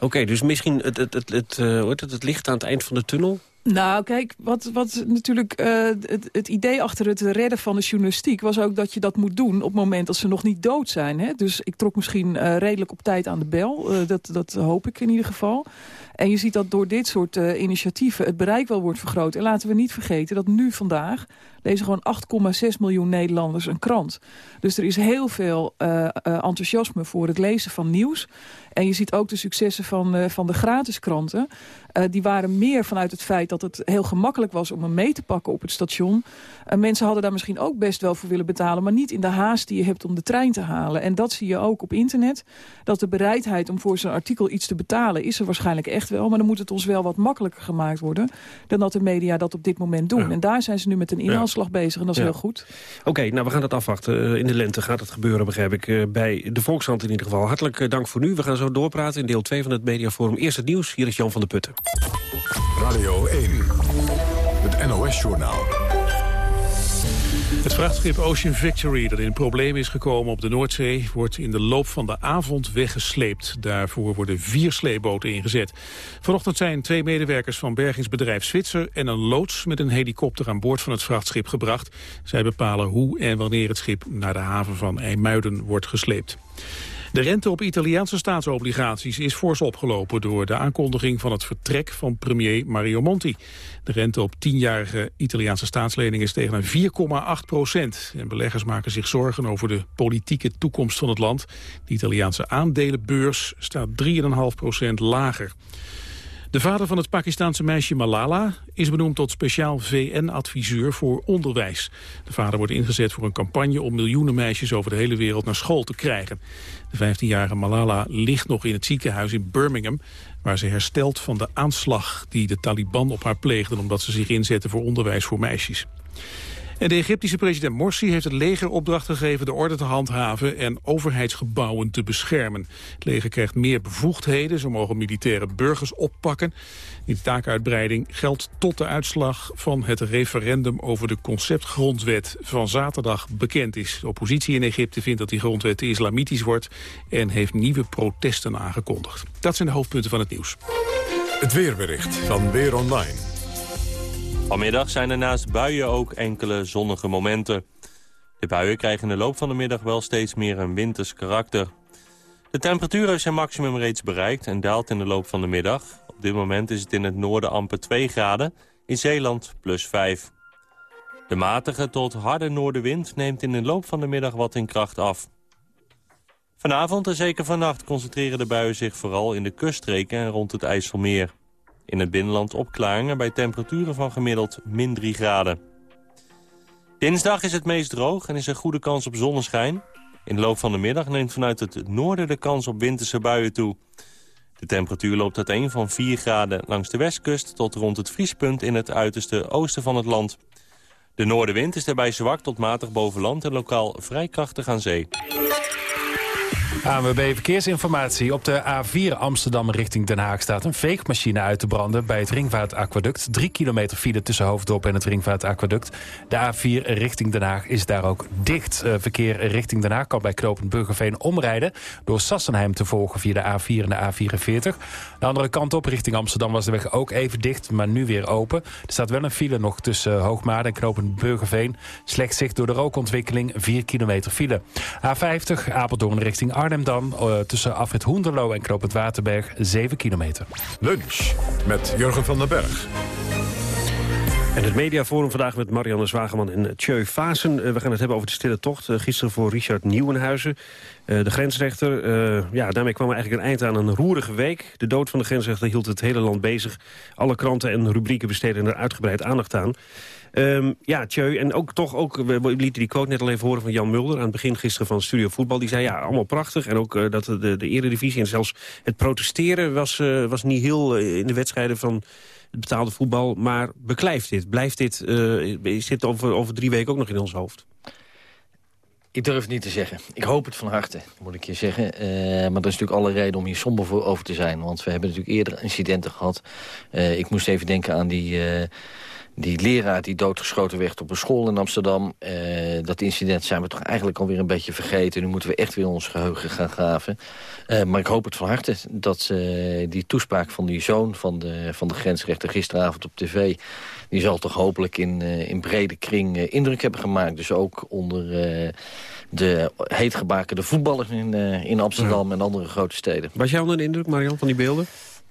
Oké, dus misschien het, het, het, het, eh, het licht aan het eind van de tunnel? Nou, kijk, wat, wat natuurlijk eh, het, het idee achter het redden van de journalistiek... was ook dat je dat moet doen op het moment dat ze nog niet dood zijn. Hè? Dus ik trok misschien eh, redelijk op tijd aan de bel. Eh, dat, dat hoop ik in ieder geval. En je ziet dat door dit soort initiatieven het bereik wel wordt vergroot. En laten we niet vergeten dat nu vandaag lezen gewoon 8,6 miljoen Nederlanders een krant. Dus er is heel veel enthousiasme voor het lezen van nieuws. En je ziet ook de successen van, eh, van de gratis kranten. Eh, die waren meer vanuit het feit dat het heel gemakkelijk was om hem mee te pakken op het station. En mensen hadden daar misschien ook best wel voor willen betalen... maar niet in de haast die je hebt om de trein te halen. En dat zie je ook op internet. Dat de bereidheid om voor zo'n artikel iets te betalen... is er waarschijnlijk echt wel. Maar dan moet het ons wel wat makkelijker gemaakt worden... dan dat de media dat op dit moment doen. En daar zijn ze nu met een inhaalslag bezig en dat is Ja. heel goed. Oké, nou we gaan het afwachten. Eh, in de lente gaat het gebeuren, begrijp ik. bij de Volkskrant in ieder geval. Hartelijk dank voor nu. We gaan zo doorpraten in deel 2 van het Mediaforum. Eerst het nieuws. Hier is Jan van der Putten. Radio 1, het NOS-journaal. Het vrachtschip Ocean Victory, dat in probleem is gekomen op de Noordzee... wordt in de loop van de avond weggesleept. Daarvoor worden vier sleepboten ingezet. Vanochtend zijn twee medewerkers van bergingsbedrijf Zwitser... en een loods met een helikopter aan boord van het vrachtschip gebracht. Zij bepalen hoe en wanneer het schip naar de haven van IJmuiden wordt gesleept. De rente op Italiaanse staatsobligaties is fors opgelopen door de aankondiging van het vertrek van premier Mario Monti. De rente op tienjarige Italiaanse staatsleningen is tegen een 4,8 procent. En beleggers maken zich zorgen over de politieke toekomst van het land. De Italiaanse aandelenbeurs staat 3,5 procent lager. De vader van het Pakistanse meisje Malala is benoemd tot speciaal VN-adviseur voor onderwijs. De vader wordt ingezet voor een campagne om miljoenen meisjes over de hele wereld naar school te krijgen. De 15-jarige Malala ligt nog in het ziekenhuis in Birmingham, waar ze herstelt van de aanslag die de Taliban op haar pleegden omdat ze zich inzetten voor onderwijs voor meisjes. De Egyptische president Morsi heeft het leger opdracht gegeven de orde te handhaven en overheidsgebouwen te beschermen. Het leger krijgt meer bevoegdheden, zo mogen militaire burgers oppakken. Die taakuitbreiding geldt tot de uitslag van het referendum over de conceptgrondwet van zaterdag bekend is. De oppositie in Egypte vindt dat die grondwet te islamitisch wordt en heeft nieuwe protesten aangekondigd. Dat zijn de hoofdpunten van het nieuws. Het weerbericht van Weer Online. Vanmiddag zijn er naast buien ook enkele zonnige momenten. De buien krijgen in de loop van de middag wel steeds meer een winters karakter. De temperatuur heeft zijn maximum reeds bereikt en daalt in de loop van de middag. Op dit moment is het in het noorden amper 2 graden, in Zeeland plus 5. De matige tot harde noordenwind neemt in de loop van de middag wat in kracht af. Vanavond en zeker vannacht concentreren de buien zich vooral in de kuststreken en rond het IJsselmeer. In het binnenland opklaringen bij temperaturen van gemiddeld min 3 graden. Dinsdag is het meest droog en is er goede kans op zonneschijn. In de loop van de middag neemt vanuit het noorden de kans op winterse buien toe. De temperatuur loopt uiteen van 4 graden langs de westkust... tot rond het vriespunt in het uiterste oosten van het land. De noordenwind is daarbij zwak tot matig boven land... en lokaal vrij krachtig aan zee. ANWB Verkeersinformatie. Op de A4 Amsterdam richting Den Haag staat een veegmachine uit te branden... bij het Ringvaartaquaduct. Drie kilometer file tussen Hoofddorp en het Ringvaartaquaduct. De A4 richting Den Haag is daar ook dicht. Uh, verkeer richting Den Haag kan bij knooppunt Burgerveen omrijden... door Sassenheim te volgen via de A4 en de A44. De andere kant op, richting Amsterdam, was de weg ook even dicht... maar nu weer open. Er staat wel een file nog tussen Hoogmaat en knooppunt Burgerveen. Slecht zicht door de rookontwikkeling, 4 kilometer file. A50 Apeldoorn richting Arnhem dan uh, tussen Afrit Hoenderloo en Knoop het Waterberg 7 kilometer. Lunch met Jurgen van den Berg. En het mediaforum vandaag met Marianne Zwageman en Tjeu Vaassen. Uh, we gaan het hebben over de stille tocht. Uh, gisteren voor Richard Nieuwenhuizen, uh, de grensrechter. ja, daarmee kwam er eigenlijk een eind aan een roerige week. De dood van de grensrechter hield het hele land bezig. Alle kranten en rubrieken besteden er uitgebreid aandacht aan. Um, ja, Tjeu, en ook toch ook, we lieten die quote net al even horen van Jan Mulder... aan het begin gisteren van Studio Voetbal. Die zei, ja, allemaal prachtig. En ook dat de, de eredivisie en zelfs het protesteren was, was niet heel in de wedstrijden van betaalde voetbal. Maar beklijft dit? Blijft dit, is dit over, over drie weken ook nog in ons hoofd? Ik durf het niet te zeggen. Ik hoop het van harte, moet ik je zeggen. Uh, maar er is natuurlijk alle reden om hier somber voor over te zijn. Want we hebben natuurlijk eerder incidenten gehad. Uh, ik moest even denken aan die... die leraar die doodgeschoten werd op een school in Amsterdam. Uh, dat incident zijn we toch eigenlijk alweer een beetje vergeten. Nu moeten we echt weer ons geheugen gaan graven. Uh, maar ik hoop het van harte dat uh, die toespraak van die zoon van de, van de grensrechter gisteravond op tv... die zal toch hopelijk in, in brede kring indruk hebben gemaakt. Dus ook onder de heetgebakende voetballers in, in Amsterdam ja. en andere grote steden. Was jij onder de indruk, Marian, van die beelden?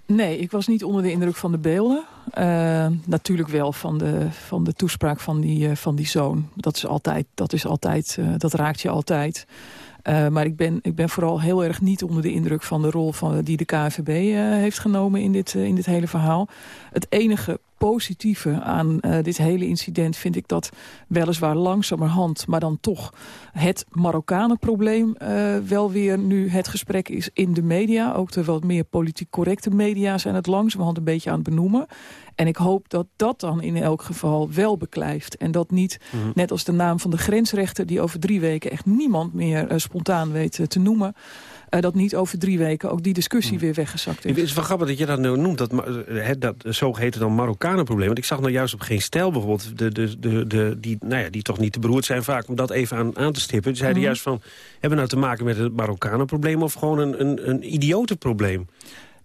Nee, ik was niet onder de indruk van de beelden. Uh, natuurlijk wel van de, van de toespraak van die, uh, van die zoon. Dat, is altijd, dat, is altijd, uh, dat raakt je altijd. maar ik ben, ik ben vooral heel erg niet onder de indruk van de rol van, die de KNVB heeft genomen in dit, in dit hele verhaal. Het enige positieve aan uh, dit hele incident vind ik dat weliswaar langzamerhand, maar dan toch het Marokkanenprobleem uh, wel weer nu het gesprek is in de media. Ook de wat meer politiek correcte media zijn het langzamerhand een beetje aan het benoemen. En ik hoop dat dat dan in elk geval wel beklijft. En dat niet, mm -hmm. net als de naam van de grensrechter... die over drie weken echt niemand meer uh, spontaan weet te noemen... Uh, dat niet over drie weken ook die discussie mm. weer weggezakt is. Het is wel grappig dat je dat nu noemt, dat, he, dat zogeheten dan Marokkanenprobleem. Want ik zag nou juist op Geen Stijl bijvoorbeeld... De, de, de, de, die, nou ja, die toch niet te beroerd zijn vaak om dat even aan, aan te stippen. Die zeiden mm. juist van, hebben we nou te maken met het Marokkanenprobleem... of gewoon een, een, een idiotenprobleem?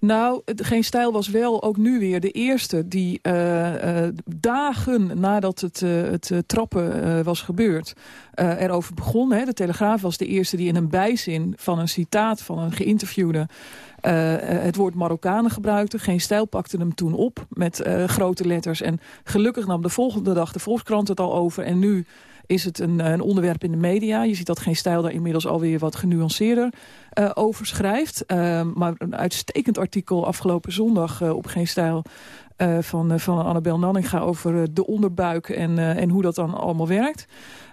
Nou, Geen Stijl was wel ook nu weer de eerste die uh, uh, dagen nadat het, uh, het trappen was gebeurd erover begon. Hè. De Telegraaf was de eerste die in een bijzin van een citaat van een geïnterviewde het woord Marokkanen gebruikte. Geen Stijl pakte hem toen op met grote letters. En gelukkig nam de volgende dag de Volkskrant het al over. En nu is het een, een, onderwerp in de media. Je ziet dat Geen Stijl daar inmiddels alweer wat genuanceerder uh, over schrijft. Uh, maar een uitstekend artikel afgelopen zondag uh, op Geen Stijl... van, van Annabel Nanninga over de onderbuik en, en hoe dat dan allemaal werkt.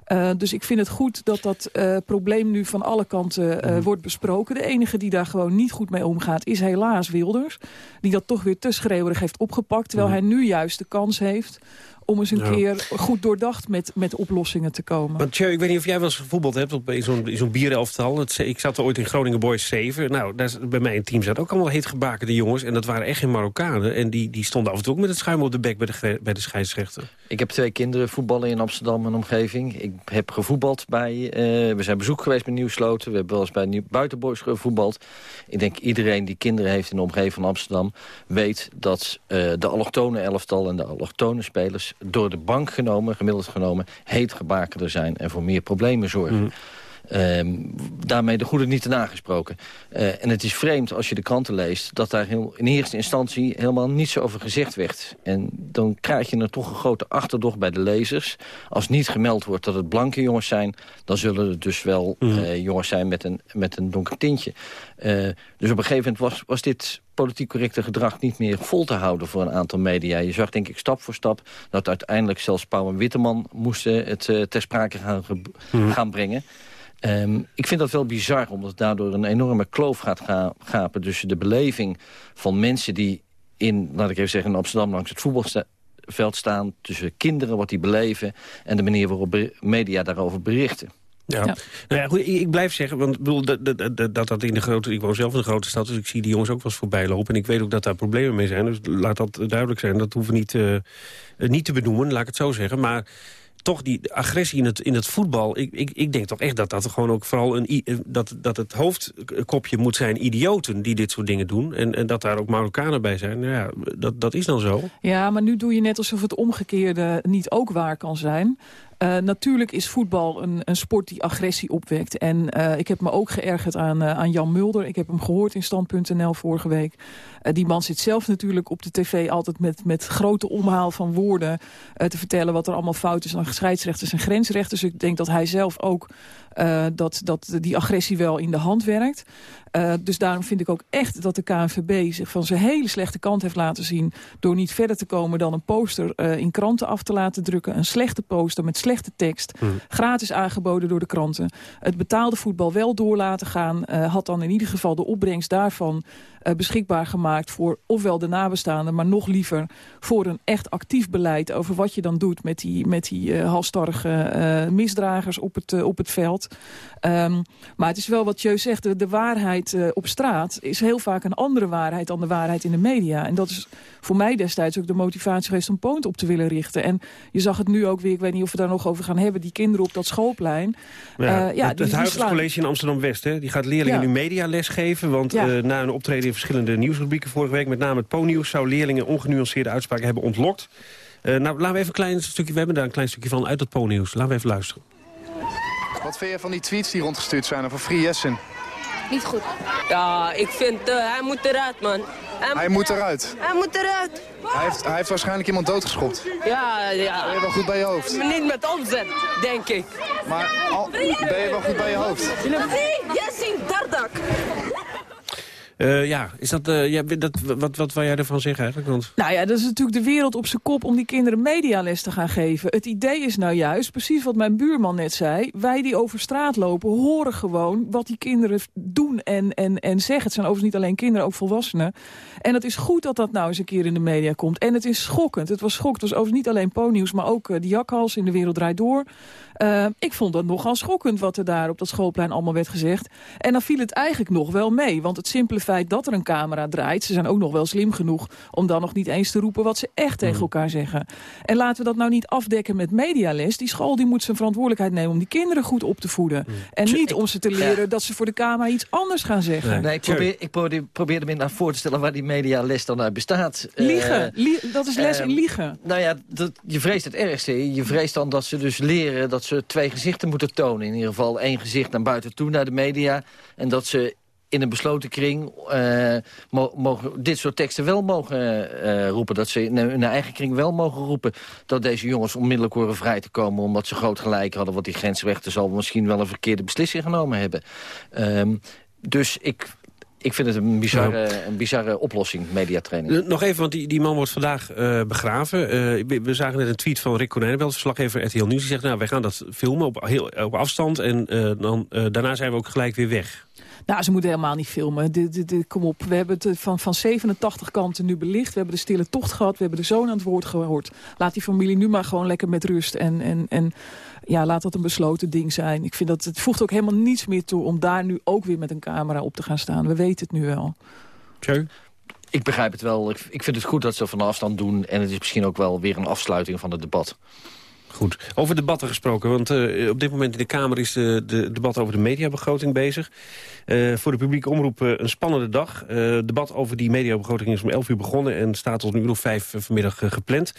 Uh, dus ik vind het goed dat dat uh, probleem nu van alle kanten uh, mm. wordt besproken. De enige die daar gewoon niet goed mee omgaat is helaas Wilders. Die dat toch weer te schreeuwerig heeft opgepakt. Terwijl mm. hij nu juist de kans heeft om eens een ja. keer goed doordacht met, met oplossingen te komen. Want Tjeu, ik weet niet of jij wel eens gevoetbald hebt op, in zo'n zo bierelftal. Het, ik zat er ooit in Groningen Boys 7. Nou, daar, bij mij in team zaten ook allemaal heetgebakende jongens. En dat waren echt geen Marokkanen. En die, die stonden af en toe ook met het schuim op de bek bij de, bij de scheidsrechter. Ik heb twee kinderen voetballen in Amsterdam en omgeving. Ik heb gevoetbald bij... Uh, we zijn bezoek geweest bij Nieuwsloten. We hebben wel eens bij Nieuw Buitenboys gevoetbald. Ik denk iedereen die kinderen heeft in de omgeving van Amsterdam... weet dat uh, de allochtone elftal en de allochtone spelers door de bank genomen, gemiddeld genomen, heet gebakerder zijn en voor meer problemen zorgen. Mm. Ehm, daarmee de goede niet te nagesproken. Uh, en het is vreemd als je de kranten leest... dat daar heel, in eerste instantie helemaal niets over gezegd werd. En dan krijg je er toch een grote achterdocht bij de lezers. Als niet gemeld wordt dat het blanke jongens zijn... dan zullen het dus wel uh, jongens zijn met een, met een donker tintje. Uh, dus op een gegeven moment was, was dit politiek correcte gedrag niet meer vol te houden voor een aantal media. Je zag denk ik stap voor stap dat uiteindelijk zelfs Pauw en Witteman moesten het ter sprake gaan, mm. gaan brengen. Um, ik vind dat wel bizar, omdat daardoor een enorme kloof gaat ga gapen... tussen de beleving van mensen die in, laat ik even zeggen... in Amsterdam langs het voetbalveld staan... tussen kinderen, wat die beleven... en de manier waarop media daarover berichten. Ja. ja. Nou ja, goed, ik blijf zeggen, want bedoel, dat, dat, dat, dat in de grote... Ik woon zelf in een grote stad, dus ik zie die jongens ook wel eens voorbij lopen. En ik weet ook dat daar problemen mee zijn. Dus laat dat duidelijk zijn. Dat hoeven we niet, uh, niet te benoemen, laat ik het zo zeggen. Maar toch die agressie in het, in het voetbal... Ik, ik, ik denk toch echt dat dat gewoon ook vooral een, dat, dat het hoofdkopje moet zijn idioten die dit soort dingen doen. En, en dat daar ook Marokkanen bij zijn. Nou ja, dat, dat is dan zo. Ja, maar nu doe je net alsof het omgekeerde niet ook waar kan zijn. Uh, natuurlijk is voetbal een, een, sport die agressie opwekt. En uh, ik heb me ook geërgerd aan, uh, aan Jan Mulder. Ik heb hem gehoord in Stand.nl vorige week. die man zit zelf natuurlijk op de tv altijd met, met grote omhaal van woorden... te vertellen wat er allemaal fout is aan scheidsrechters en grensrechters. Ik denk dat hij zelf ook dat, dat die agressie wel in de hand werkt. Uh, dus daarom vind ik ook echt dat de KNVB zich van zijn hele slechte kant heeft laten zien... door niet verder te komen dan een poster uh, in kranten af te laten drukken. Een slechte poster met slechte tekst. Mm. Gratis aangeboden door de kranten. Het betaalde voetbal wel door laten gaan. Uh, had dan in ieder geval de opbrengst daarvan beschikbaar gemaakt... voor ofwel de nabestaanden, maar nog liever voor een echt actief beleid... over wat je dan doet met die, met die halstarrige misdragers op het, op het veld. Um, maar het is wel wat Jeu zegt, de, de waarheid uh, op straat is heel vaak een andere waarheid dan de waarheid in de media. En dat is voor mij destijds ook de motivatie geweest om Poont op te willen richten. En je zag het nu ook weer, ik weet niet of we daar nog over gaan hebben, die kinderen op dat schoolplein. Ja, uh, ja, het, het in Amsterdam-West, die gaat leerlingen ja. nu mediales geven. Want ja. uh, na een optreden in verschillende nieuwsrubrieken vorige week, met name het Po-nieuws, zou leerlingen ongenuanceerde uitspraken hebben ontlokt. nou, laten we even een klein stukje, we hebben daar een klein stukje van uit het Po-nieuws. Laten we even luisteren. Wat vind je van die tweets die rondgestuurd zijn over Free Jessen? Niet goed. Ja, ik vind, uh, hij moet eruit, man. Hij, hij moet eruit? Hij moet eruit. Hij heeft, hij heeft waarschijnlijk iemand doodgeschopt. Ja, ja. Ben je wel goed bij je hoofd? Niet met opzet, denk ik. Maar al, ben je wel goed bij je hoofd? Free Jessen Dardak. Uh, ja, is dat, uh, ja, dat, wat, wat wil jij ervan zeggen eigenlijk? Want... Nou ja, dat is natuurlijk de wereld op zijn kop om die kinderen mediales te gaan geven. Het idee is nou juist, precies wat mijn buurman net zei... wij die over straat lopen horen gewoon wat die kinderen doen en, en, en zeggen. Het zijn overigens niet alleen kinderen, ook volwassenen. En het is goed dat dat nou eens een keer in de media komt. En het is schokkend. Het was schokkend. Het was overigens niet alleen Po-nieuws, maar ook uh, die jakhals in de wereld draait door... Uh, ik vond dat nogal schokkend wat er daar op dat schoolplein allemaal werd gezegd. En dan viel het eigenlijk nog wel mee. Want het simpele feit dat er een camera draait... ze zijn ook nog wel slim genoeg om dan nog niet eens te roepen... wat ze echt tegen elkaar zeggen. En laten we dat nou niet afdekken met mediales. Die school die moet zijn verantwoordelijkheid nemen om die kinderen goed op te voeden. En niet om ze te leren dat ze voor de camera iets anders gaan zeggen. Nee, ik, probeer, ik probeer, probeer me naar voor te stellen waar die mediales dan uit bestaat. Liegen. Uh, dat is les in liegen. Nou ja, dat, je vreest het ergste. Je vreest dan dat ze dus leren dat ze twee gezichten moeten tonen. In ieder geval één gezicht naar buiten toe, naar de media. En dat ze in een besloten kring uh, mogen dit soort teksten wel mogen uh, roepen. Dat ze in hun eigen kring wel mogen roepen... dat deze jongens onmiddellijk horen vrij te komen... omdat ze groot gelijk hadden. Want die grensrechten zal misschien wel een verkeerde beslissing genomen hebben. Um, dus ik ik vind het een bizarre, een bizarre oplossing, mediatraining. Nog even, want die, die man wordt vandaag uh, begraven. Uh, we, zagen net een tweet van Rick Konijnenbelt, verslaggever RTL Nieuws. Die zegt, nou, wij gaan dat filmen op, heel, op afstand en uh, dan, daarna zijn we ook gelijk weer weg. Nou, ze moeten helemaal niet filmen. De, de, de, kom op, we hebben het van, van 87 kanten nu belicht. We hebben de stille tocht gehad, we hebben de zoon aan het woord gehoord. Laat die familie nu maar gewoon lekker met rust. En, en, en ja, laat dat een besloten ding zijn. Ik vind dat het voegt ook helemaal niets meer toe om daar nu ook weer met een camera op te gaan staan. We weten het nu wel. Tjeu? Ik begrijp het wel. Ik, ik vind het goed dat ze van afstand doen. En het is misschien ook wel weer een afsluiting van het debat. Goed. Over debatten gesproken, want uh, op dit moment in de Kamer is de, de debat over de mediabegroting bezig. Uh, voor de publieke omroep uh, een spannende dag. Het debat over die mediabegroting is om 11 uur begonnen en staat tot een uur of vijf vanmiddag gepland.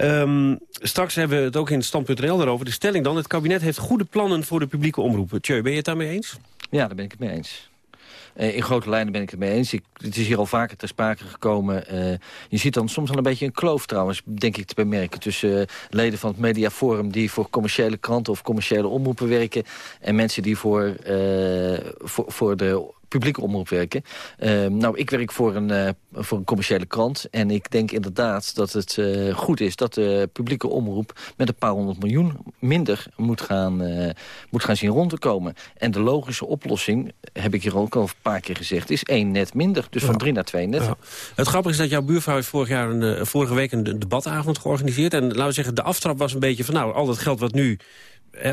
Ehm, straks hebben we het ook in stand.nl daarover. De stelling dan, het kabinet heeft goede plannen voor de publieke omroep. Tjeu, ben je het daarmee eens? Ja, daar ben ik het mee eens. Uh, in grote lijnen ben ik het mee eens. Ik, het is hier al vaker ter sprake gekomen. Uh, je ziet dan soms al een beetje een kloof trouwens, denk ik te bemerken... tussen uh, leden van het Mediaforum die voor commerciële kranten of commerciële omroepen werken... en mensen die voor, voor, voor de publieke omroep werken. Uh, nou, ik werk voor een, uh, voor een commerciële krant. En ik denk inderdaad dat het uh, goed is dat de publieke omroep... met een paar honderd miljoen minder moet gaan, moet gaan zien rond te komen. En de logische oplossing, heb ik hier ook al een paar keer gezegd... is één net minder. Dus van drie naar twee net. Ja. Het grappige is dat jouw buurvrouw heeft vorig jaar een, vorige week een debatavond georganiseerd. En laten we zeggen, de aftrap was een beetje van... nou, al dat geld wat nu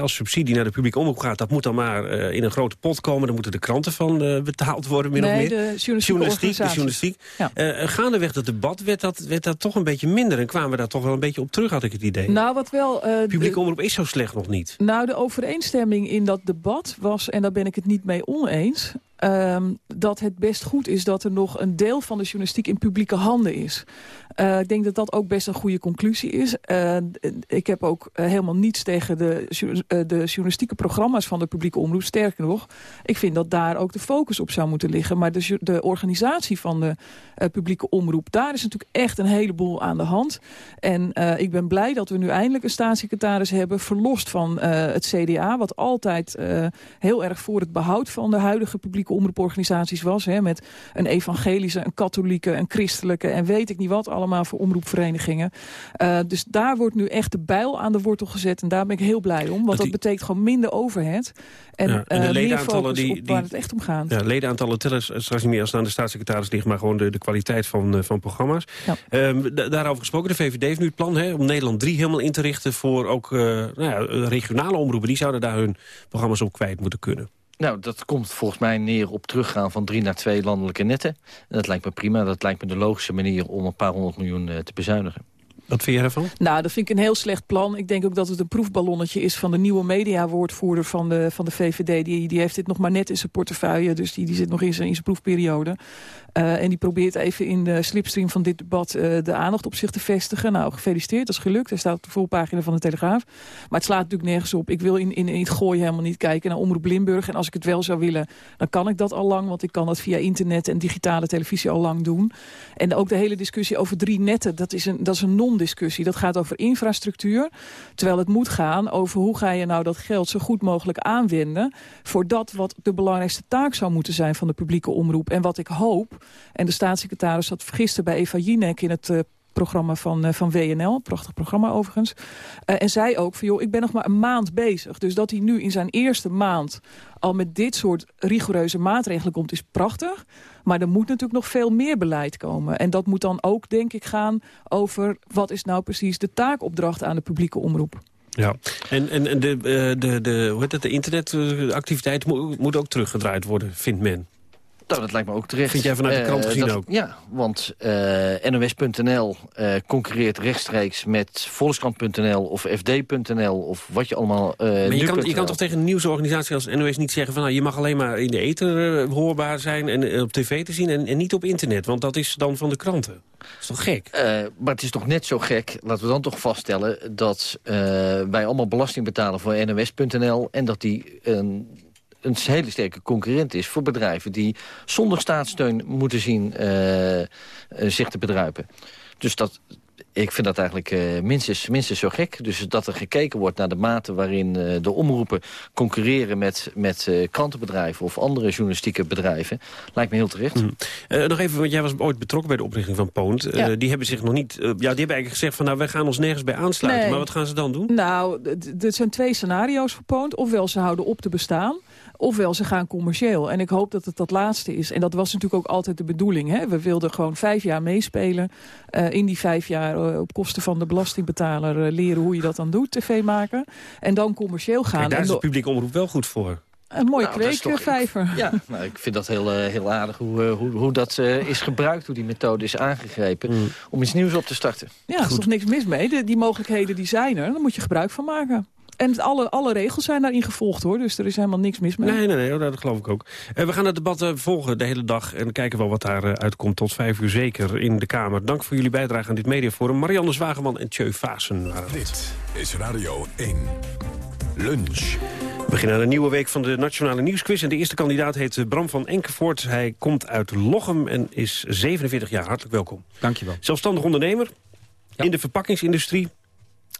als subsidie naar de publieke omroep gaat... dat moet dan maar uh, in een grote pot komen. Dan moeten de kranten van uh, betaald worden, min nee, of meer. de journalistiek, de journalistiek. Ja. Uh, gaandeweg dat debat werd dat, werd dat toch een beetje minder. En kwamen we daar toch wel een beetje op terug, had ik het idee. Nou, wat wel... publieke omroep is zo slecht nog niet. Nou, de overeenstemming in dat debat was... en daar ben ik het niet mee oneens... Um, dat het best goed is dat er nog een deel van de journalistiek in publieke handen is. Uh, ik denk dat dat ook best een goede conclusie is. Uh, ik heb ook uh, helemaal niets tegen de, de journalistieke programma's van de publieke omroep. Sterker nog, ik vind dat daar ook de focus op zou moeten liggen. Maar de, de organisatie van de publieke omroep, daar is natuurlijk echt een heleboel aan de hand. En ik ben blij dat we nu eindelijk een staatssecretaris hebben... verlost van het CDA, wat altijd heel erg voor het behoud van de huidige publieke omroeporganisaties was. Hè, met een evangelische, een katholieke, een christelijke... en weet ik niet wat allemaal voor omroepverenigingen. Uh, dus daar wordt nu echt de bijl aan de wortel gezet. En daar ben ik heel blij om. Want dat betekent gewoon minder overhead. En, ja, en de uh, ledenaantallen die, die, waar het echt om gaat. Ja, ledenaantallen tellen straks niet meer als het aan de staatssecretaris ligt... maar gewoon de, de kwaliteit van, van programma's. Ja. Um, daarover gesproken, de VVD heeft nu het plan hè, om Nederland 3 helemaal in te richten... voor ook nou ja, regionale omroepen. Die zouden daar hun programma's op kwijt moeten kunnen. Nou, dat komt volgens mij neer op teruggaan van drie naar twee landelijke netten. En dat lijkt me prima. Dat lijkt me de logische manier om een paar honderd miljoen uh, te bezuinigen. Wat vind je ervan? Nou, dat vind ik een heel slecht plan. Ik denk ook dat het een proefballonnetje is van de nieuwe mediawoordvoerder van de, van de VVD. Die, die heeft dit nog maar net in zijn portefeuille, dus die, die zit nog in zijn, in zijn proefperiode. Uh, en die probeert even in de slipstream van dit debat uh, de aandacht op zich te vestigen. Nou, gefeliciteerd, dat is gelukt. Hij staat op de voorpagina van de Telegraaf. Maar het slaat natuurlijk nergens op. Ik wil in, in, in het gooien helemaal niet kijken naar Omroep Limburg. En als ik het wel zou willen, dan kan ik dat al lang. Want ik kan dat via internet en digitale televisie al lang doen. En ook de hele discussie over drie netten, dat is een, dat is een non-discussie. Dat gaat over infrastructuur. Terwijl het moet gaan over hoe ga je nou dat geld zo goed mogelijk aanwenden... voor dat wat de belangrijkste taak zou moeten zijn van de publieke omroep. En wat ik hoop en de staatssecretaris zat gisteren bij Eva Jinek in het uh, programma van, uh, van WNL. Prachtig programma overigens. Uh, en zei ook van joh, ik ben nog maar een maand bezig. Dus dat hij nu in zijn eerste maand al met dit soort rigoureuze maatregelen komt is prachtig. Maar er moet natuurlijk nog veel meer beleid komen. En dat moet dan ook denk ik gaan over wat is nou precies de taakopdracht aan de publieke omroep. Ja, en, en, en de, de, de, hoe heet de internetactiviteit moet ook teruggedraaid worden, vindt men. Nou, dat lijkt me ook terecht. Vind jij vanuit de krant uh, gezien dat, ook? Ja, want uh, NOS.nl uh, concurreert rechtstreeks met Volkskrant.nl of FD.nl of wat je allemaal... maar je kan, je kan toch tegen een nieuwsorganisatie als NOS niet zeggen van... Nou, je mag alleen maar in de ether hoorbaar zijn en op tv te zien en, en, niet op internet. Want dat is dan van de kranten. Dat is toch gek? maar het is toch net zo gek, laten we dan toch vaststellen... dat wij allemaal belasting betalen voor NOS.nl en dat die een hele sterke concurrent is voor bedrijven... die zonder staatssteun moeten zien uh, uh, zich te bedruipen. Dus dat, ik vind dat eigenlijk uh, minstens, minstens zo gek. Dus dat er gekeken wordt naar de mate waarin uh, de omroepen concurreren met, met uh, krantenbedrijven of andere journalistieke bedrijven, lijkt me heel terecht. Mm. nog even, want jij was ooit betrokken bij de oprichting van Poont. Ja. die hebben zich nog niet, ja, die hebben eigenlijk gezegd van nou wij gaan ons nergens bij aansluiten. Nee. Maar wat gaan ze dan doen? Nou, er zijn twee scenario's voor Poont. Ofwel ze houden op te bestaan. Ofwel ze gaan commercieel. En ik hoop dat het dat laatste is. En dat was natuurlijk ook altijd de bedoeling. Hè? We wilden gewoon vijf jaar meespelen. Uh, in die vijf jaar uh, op kosten van de belastingbetaler uh, leren hoe je dat dan doet, tv maken. En dan commercieel gaan. Kijk, daar is het publiek omroep wel goed voor. Een mooie Nou, kweekvijver. Ja, nou, ik vind dat heel, eh, heel aardig hoe, eh, hoe, hoe dat eh, is gebruikt, hoe die methode is aangegrepen... Mm. om iets nieuws op te starten. Ja, er is toch niks mis mee. De- die mogelijkheden die zijn er. Daar moet je gebruik van maken. En alle, alle regels zijn daarin gevolgd hoor, dus er is helemaal niks mis mee. Nee, nee, nee, dat geloof ik ook. Uh, we gaan het debat uh, volgen de hele dag en kijken wel wat daar uh, uitkomt tot vijf uur zeker in de Kamer. Dank voor jullie bijdrage aan dit mediaforum. Marianne Zwageman en Tjeu Vaassen waren Dit is Radio 1. Lunch. We beginnen aan een nieuwe week van de Nationale Nieuwsquiz. En de eerste kandidaat heet Bram van Enkevoort. Hij komt uit Lochem en is 47 jaar. Hartelijk welkom. Dankjewel. Zelfstandig ondernemer ja. in de verpakkingsindustrie.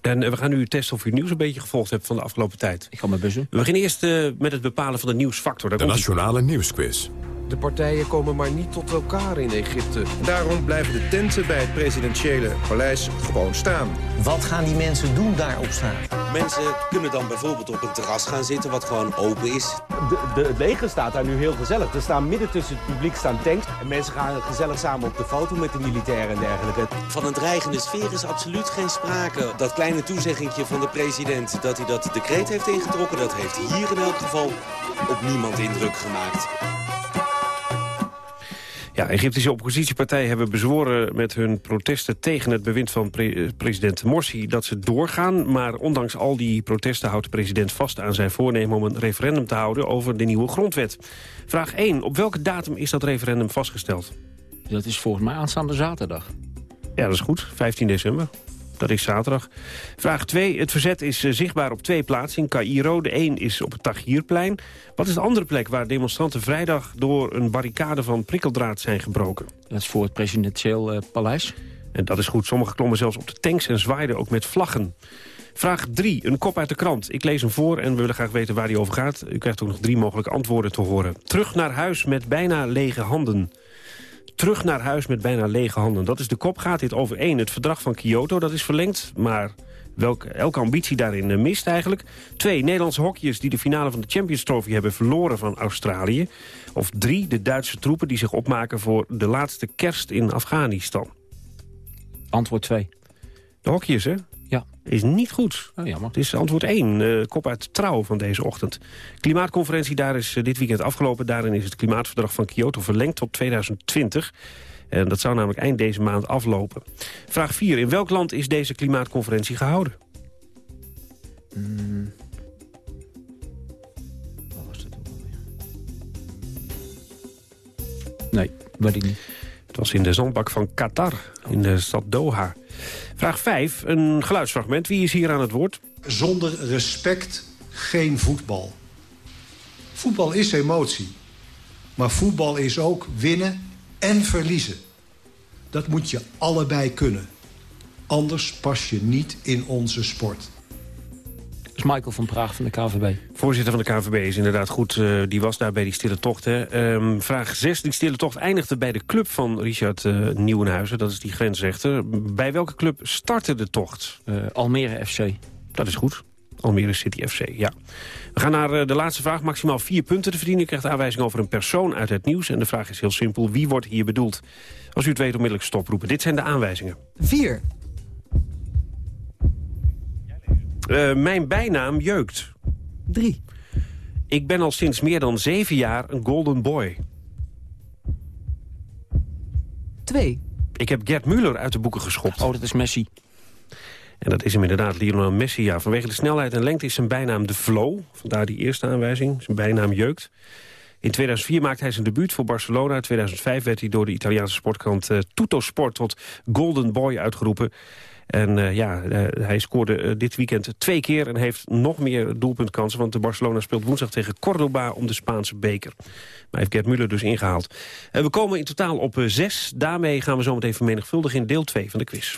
En we gaan nu testen of u het nieuws een beetje gevolgd hebt van de afgelopen tijd. Ik ga mijn best doen. We beginnen eerst uh, met het bepalen van de nieuwsfactor. Daar de Nationale Nieuwsquiz. De partijen komen maar niet tot elkaar in Egypte. Daarom blijven de tenten bij het presidentiële paleis gewoon staan. Wat gaan die mensen doen daar op straat? Mensen kunnen dan bijvoorbeeld op een terras gaan zitten wat gewoon open is. De, de, het leger staat daar nu heel gezellig. Er staan midden tussen het publiek staan tanks. En mensen gaan gezellig samen op de foto met de militairen en dergelijke. Van een dreigende sfeer is absoluut geen sprake. Dat kleine toezeggingje van de president dat hij dat decreet heeft ingetrokken... dat heeft hier in elk geval op niemand indruk gemaakt. Ja, Egyptische oppositiepartijen hebben bezworen met hun protesten tegen het bewind van pre president Morsi dat ze doorgaan. Maar ondanks al die protesten houdt de president vast aan zijn voornemen om een referendum te houden over de nieuwe grondwet. Vraag 1. Op welke datum is dat referendum vastgesteld? Dat is volgens mij aanstaande zaterdag. Ja, dat is goed. 15 december. Dat is zaterdag. Vraag 2. Het verzet is uh, zichtbaar op twee plaatsen in Cairo. De een is op het Tahrirplein. Wat is de andere plek waar demonstranten vrijdag... door een barricade van prikkeldraad zijn gebroken? Dat is voor het presidentieel uh, paleis. En dat is goed. Sommigen klommen zelfs op de tanks en zwaaiden ook met vlaggen. Vraag 3. Een kop uit de krant. Ik lees hem voor en we willen graag weten waar die over gaat. U krijgt ook nog drie mogelijke antwoorden te horen. Terug naar huis met bijna lege handen terug naar huis met bijna lege handen. Dat is de kop. Gaat dit over één, het verdrag van Kyoto, dat is verlengd. Maar welke, elke ambitie daarin uh, mist eigenlijk. Twee, Nederlandse hokjes die de finale van de Champions Trophy hebben verloren van Australië. Of drie, de Duitse troepen die zich opmaken voor de laatste kerst in Afghanistan. Antwoord 2. De hokjes, hè? Is niet goed. Oh, jammer. Het is antwoord 1, uh, kop uit trouw van deze ochtend. Klimaatconferentie daar is uh, dit weekend afgelopen. Daarin is het klimaatverdrag van Kyoto verlengd tot 2020. En dat zou namelijk eind deze maand aflopen. Vraag 4. In welk land is deze klimaatconferentie gehouden? Wat was dat ook alweer? Nee, weet ik niet. Het was in de zandbak van Qatar, in de stad Doha. Vraag 5, een geluidsfragment. Wie is hier aan het woord? Zonder respect geen voetbal. Voetbal is emotie. Maar voetbal is ook winnen en verliezen. Dat moet je allebei kunnen. Anders pas je niet in onze sport. Is Michael van Praag van de KVB. Voorzitter van de KVB is inderdaad goed. Uh, die was daar bij die stille tocht. Hè. Um, vraag 6. Die stille tocht eindigde bij de club van Richard uh, Nieuwenhuizen. Dat is die grensrechter. Bij welke club startte de tocht? Uh, Almere FC. Dat is goed. Almere City FC, ja. We gaan naar de laatste vraag. Maximaal vier punten te verdienen. U krijgt aanwijzing over een persoon uit het nieuws. En de vraag is heel simpel. Wie wordt hier bedoeld? Als u het weet, onmiddellijk stoproepen. Dit zijn de aanwijzingen. 4. Uh, mijn bijnaam jeukt. 3. Ik ben al sinds meer dan zeven jaar een golden boy. 2. Ik heb Gert Muller uit de boeken geschopt. Oh, dat is Messi. En dat is hem inderdaad, Lionel Messi. Ja. Vanwege de snelheid en lengte is zijn bijnaam de Flow. Vandaar die eerste aanwijzing. Zijn bijnaam jeukt. In 2004 maakte hij zijn debuut voor Barcelona. In 2005 werd hij door de Italiaanse sportkrant uh, Tutto Sport tot Golden Boy uitgeroepen. En uh, ja, uh, hij scoorde uh, dit weekend twee keer en heeft nog meer doelpuntkansen. Want de Barcelona speelt woensdag tegen Cordoba om de Spaanse beker. Maar heeft Gert Muller dus ingehaald. En we komen in totaal op zes. Daarmee gaan we zo meteen vermenigvuldigen in deel 2 van de quiz.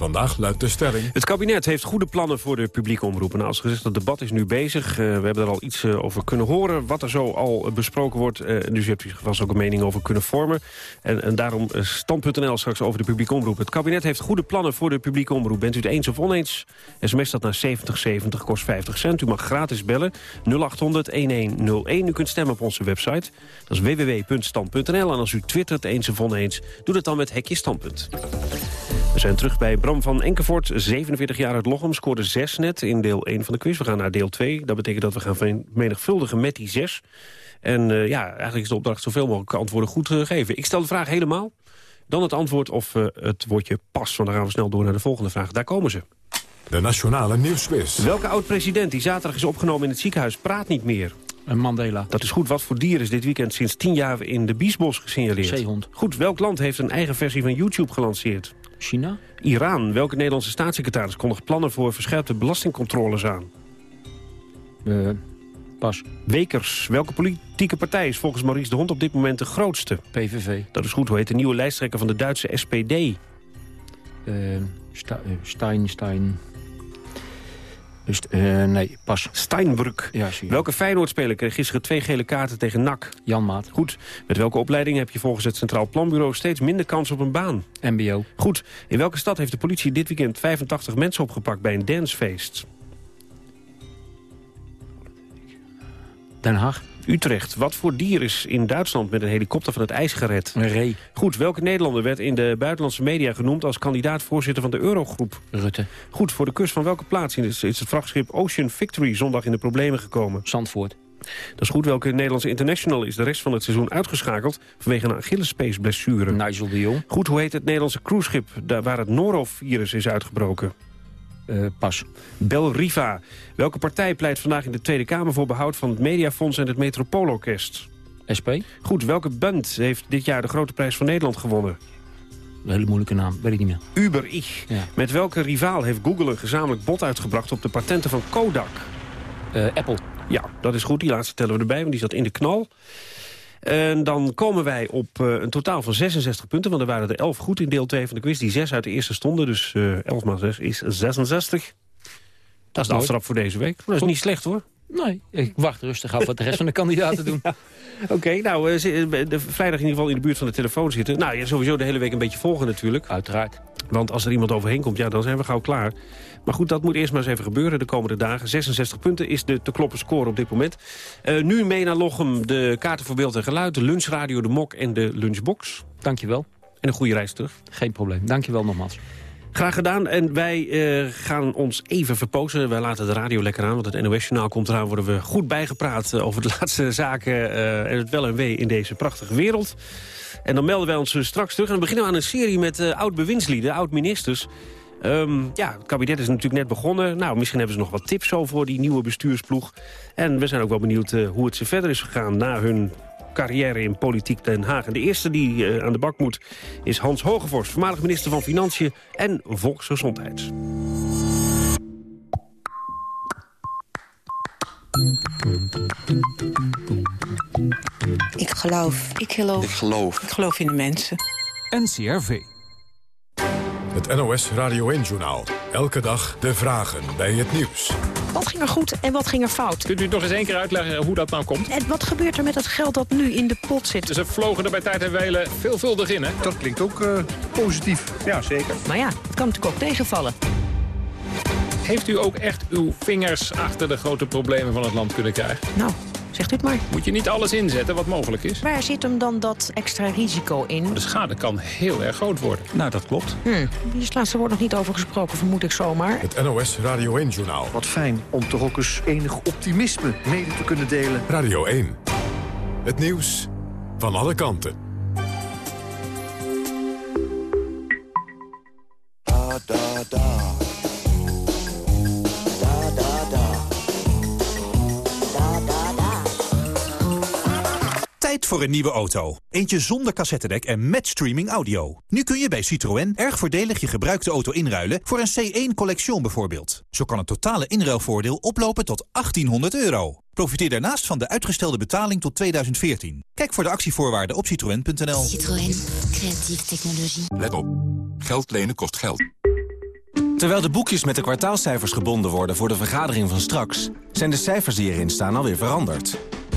Vandaag luidt de stelling... Het kabinet heeft goede plannen voor de publieke omroep. En als gezegd, het debat is nu bezig. Uh, we hebben er al iets uh, over kunnen horen, wat er zo al uh, besproken wordt. dus u hebt er vast ook een mening over kunnen vormen. En, en daarom stand.nl straks over de publieke omroep. Het kabinet heeft goede plannen voor de publieke omroep. Bent u het eens of oneens? SMS dat naar 7070, kost 50 cent. U mag gratis bellen, 0800-1101. U kunt stemmen op onze website. Dat is www.stand.nl. En als u twittert eens of oneens, doe dat dan met hekje standpunt. We zijn terug bij Bram van Enkevoort, 47 jaar uit Lochem. Scoorde 6 net in deel 1 van de quiz. We gaan naar deel 2. Dat betekent dat we gaan vermenigvuldigen met die 6. En uh, ja, eigenlijk is de opdracht zoveel mogelijk antwoorden goed uh, geven. Ik stel de vraag helemaal. Dan het antwoord of uh, het woordje pas. Want dan gaan we snel door naar de volgende vraag. Daar komen ze. De Nationale Nieuwsquiz. Welke oud-president die zaterdag is opgenomen in het ziekenhuis praat niet meer? Een Mandela. Dat is goed. Wat voor dier is dit weekend sinds 10 jaar in de Biesbos gesignaleerd? Zeehond. Goed. Welk land heeft een eigen versie van YouTube gelanceerd? China? Iran. Welke Nederlandse staatssecretaris kondigt plannen voor verscherpte belastingcontroles aan? Uh, pas. Wekers. Welke politieke partij is volgens Maurice de Hond op dit moment de grootste? PVV. Dat is goed. Hoe heet de nieuwe lijsttrekker van de Duitse SPD? Uh, sta, uh, Stein, Uh, nee, pas. Steinbrück. Ja, welke Feyenoord-speler kreeg gisteren twee gele kaarten tegen NAC? Jan Maat. Goed. Met welke opleiding heb je volgens het Centraal Planbureau steeds minder kans op een baan? MBO. Goed. In welke stad heeft de politie dit weekend 85 mensen opgepakt bij een dancefeest? Den Haag. Utrecht. Wat voor dier is in Duitsland met een helikopter van het ijs gered? Een ree. Goed. Welke Nederlander werd in de buitenlandse media genoemd... als kandidaat-voorzitter van de Eurogroep? Rutte. Goed. Voor de kust van welke plaats is het vrachtschip Ocean Victory... zondag in de problemen gekomen? Zandvoort. Dat is goed. Welke Nederlandse international is de rest van het seizoen uitgeschakeld... vanwege een Achillespees-blessure? Nigel de Jong. Goed. Hoe heet het Nederlandse cruiseschip waar het Norovirus is uitgebroken? Uh, pas. Bel Riva. Welke partij pleit vandaag in de Tweede Kamer voor behoud van het Mediafonds en het Metropoolorkest? SP. Goed, welke band heeft dit jaar de Grote Prijs van Nederland gewonnen? Een hele moeilijke naam, weet ik niet meer. Uber Ich. Ja. Met welke rivaal heeft Google een gezamenlijk bod uitgebracht op de patenten van Kodak? Uh, Apple. Ja, dat is goed. Die laatste tellen we erbij, want die zat in de knal. En dan komen wij op uh, een totaal van 66 punten. Want er waren er 11 goed in deel 2 van de quiz. Die 6 uit de eerste stonden. Dus uh, 11 maal 6 is 66. Dat is de aftrap voor deze week. Dat is niet slecht hoor. Nee, ik wacht rustig af wat de rest van de kandidaten doen. ja. Oké, okay, nou, uh, de vrijdag in ieder geval in de buurt van de telefoon zitten. Nou, ja, sowieso de hele week een beetje volgen natuurlijk. Uiteraard. Want als er iemand overheen komt, ja, dan zijn we gauw klaar. Maar goed, dat moet eerst maar eens even gebeuren de komende dagen. 66 punten is de te kloppen score op dit moment. Uh, nu mee naar Lochem, de kaarten voor beeld en geluid... de lunchradio, de mok en de lunchbox. Dankjewel. En een goede reis terug. Geen probleem. Dankjewel nogmaals. Graag gedaan. En wij uh, gaan ons even verpozen. Wij laten de radio lekker aan, want het NOS-journaal komt eraan. Worden we goed bijgepraat uh, over de laatste zaken uh, en het wel en wee in deze prachtige wereld. En dan melden wij ons straks terug. En dan beginnen we aan een serie met oud-bewindslieden, oud-ministers... Um, ja, het kabinet is natuurlijk net begonnen. Nou, misschien hebben ze nog wat tips zo voor die nieuwe bestuursploeg. En we zijn ook wel benieuwd uh, hoe het ze verder is gegaan na hun carrière in politiek Den Haag. En de eerste die uh, aan de bak moet is Hans Hogevorst, voormalig minister van Financiën en Volksgezondheid. Ik geloof. Ik geloof. Ik geloof. Ik geloof in de mensen. NCRV. Het NOS Radio 1-journaal. Elke dag de vragen bij het nieuws. Wat ging er goed en wat ging er fout? Kunt u nog eens één keer uitleggen hoe dat nou komt? En wat gebeurt er met het geld dat nu in de pot zit? Ze vlogen er bij tijd en welen veelvuldig in, hè? Dat klinkt ook uh, positief. Ja, zeker. Maar ja, het kan natuurlijk ook tegenvallen. Heeft u ook echt uw vingers achter de grote problemen van het land kunnen krijgen? Nou, zegt u het maar. Moet je niet alles inzetten wat mogelijk is? Waar zit hem dan dat extra risico in? De schade kan heel erg groot worden. Nou, dat klopt. Hm. Hier is het laatste woord nog niet over gesproken, vermoed ik zomaar. Het NOS Radio 1-journaal. Wat fijn om toch ook eens enig optimisme mede te kunnen delen. Radio 1. Het nieuws van alle kanten. Da, da, da. Tijd voor een nieuwe auto. Eentje zonder cassettedek en met streaming audio. Nu kun je bij Citroën erg voordelig je gebruikte auto inruilen... voor een C1 Collection bijvoorbeeld. Zo kan het totale inruilvoordeel oplopen tot 1800 euro. Profiteer daarnaast van de uitgestelde betaling tot 2014. Kijk voor de actievoorwaarden op citroën.nl. Citroën. Creatieve technologie. Let op. Geld lenen kost geld. Terwijl de boekjes met de kwartaalcijfers gebonden worden voor de vergadering van straks... zijn de cijfers die erin staan alweer veranderd.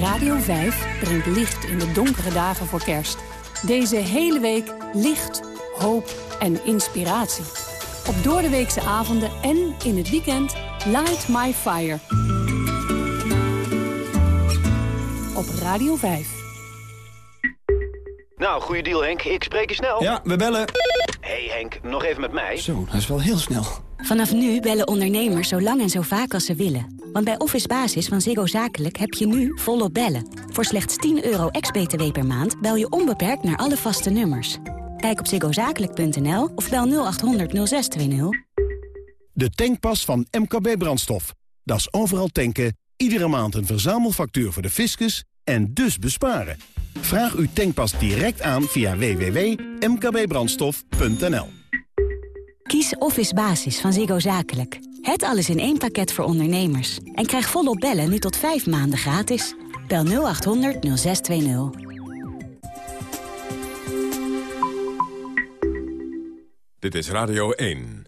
Radio 5 brengt licht in de donkere dagen voor kerst. Deze hele week licht, hoop en inspiratie. Op doordeweekse avonden en in het weekend Light My Fire. Op Radio 5. Nou, goede deal Henk. Ik spreek je snel. Ja, we bellen. hey Henk, nog even met mij. Zo, dat is wel heel snel. Vanaf nu bellen ondernemers zo lang en zo vaak als ze willen. Want bij Office Basis van Ziggo Zakelijk heb je nu volop bellen. Voor slechts 10 euro ex-BTW per maand bel je onbeperkt naar alle vaste nummers. Kijk op ziggozakelijk.nl of bel 0800 0620. De tankpas van MKB Brandstof. Dat is overal tanken, iedere maand een verzamelfactuur voor de fiscus en dus besparen. Vraag uw tankpas direct aan via www.mkbbrandstof.nl. Kies Office Basis van Ziggo Zakelijk. Het alles in één pakket voor ondernemers. En krijg volop bellen nu tot 5 maanden gratis. Bel 0800 0620. Dit is Radio 1.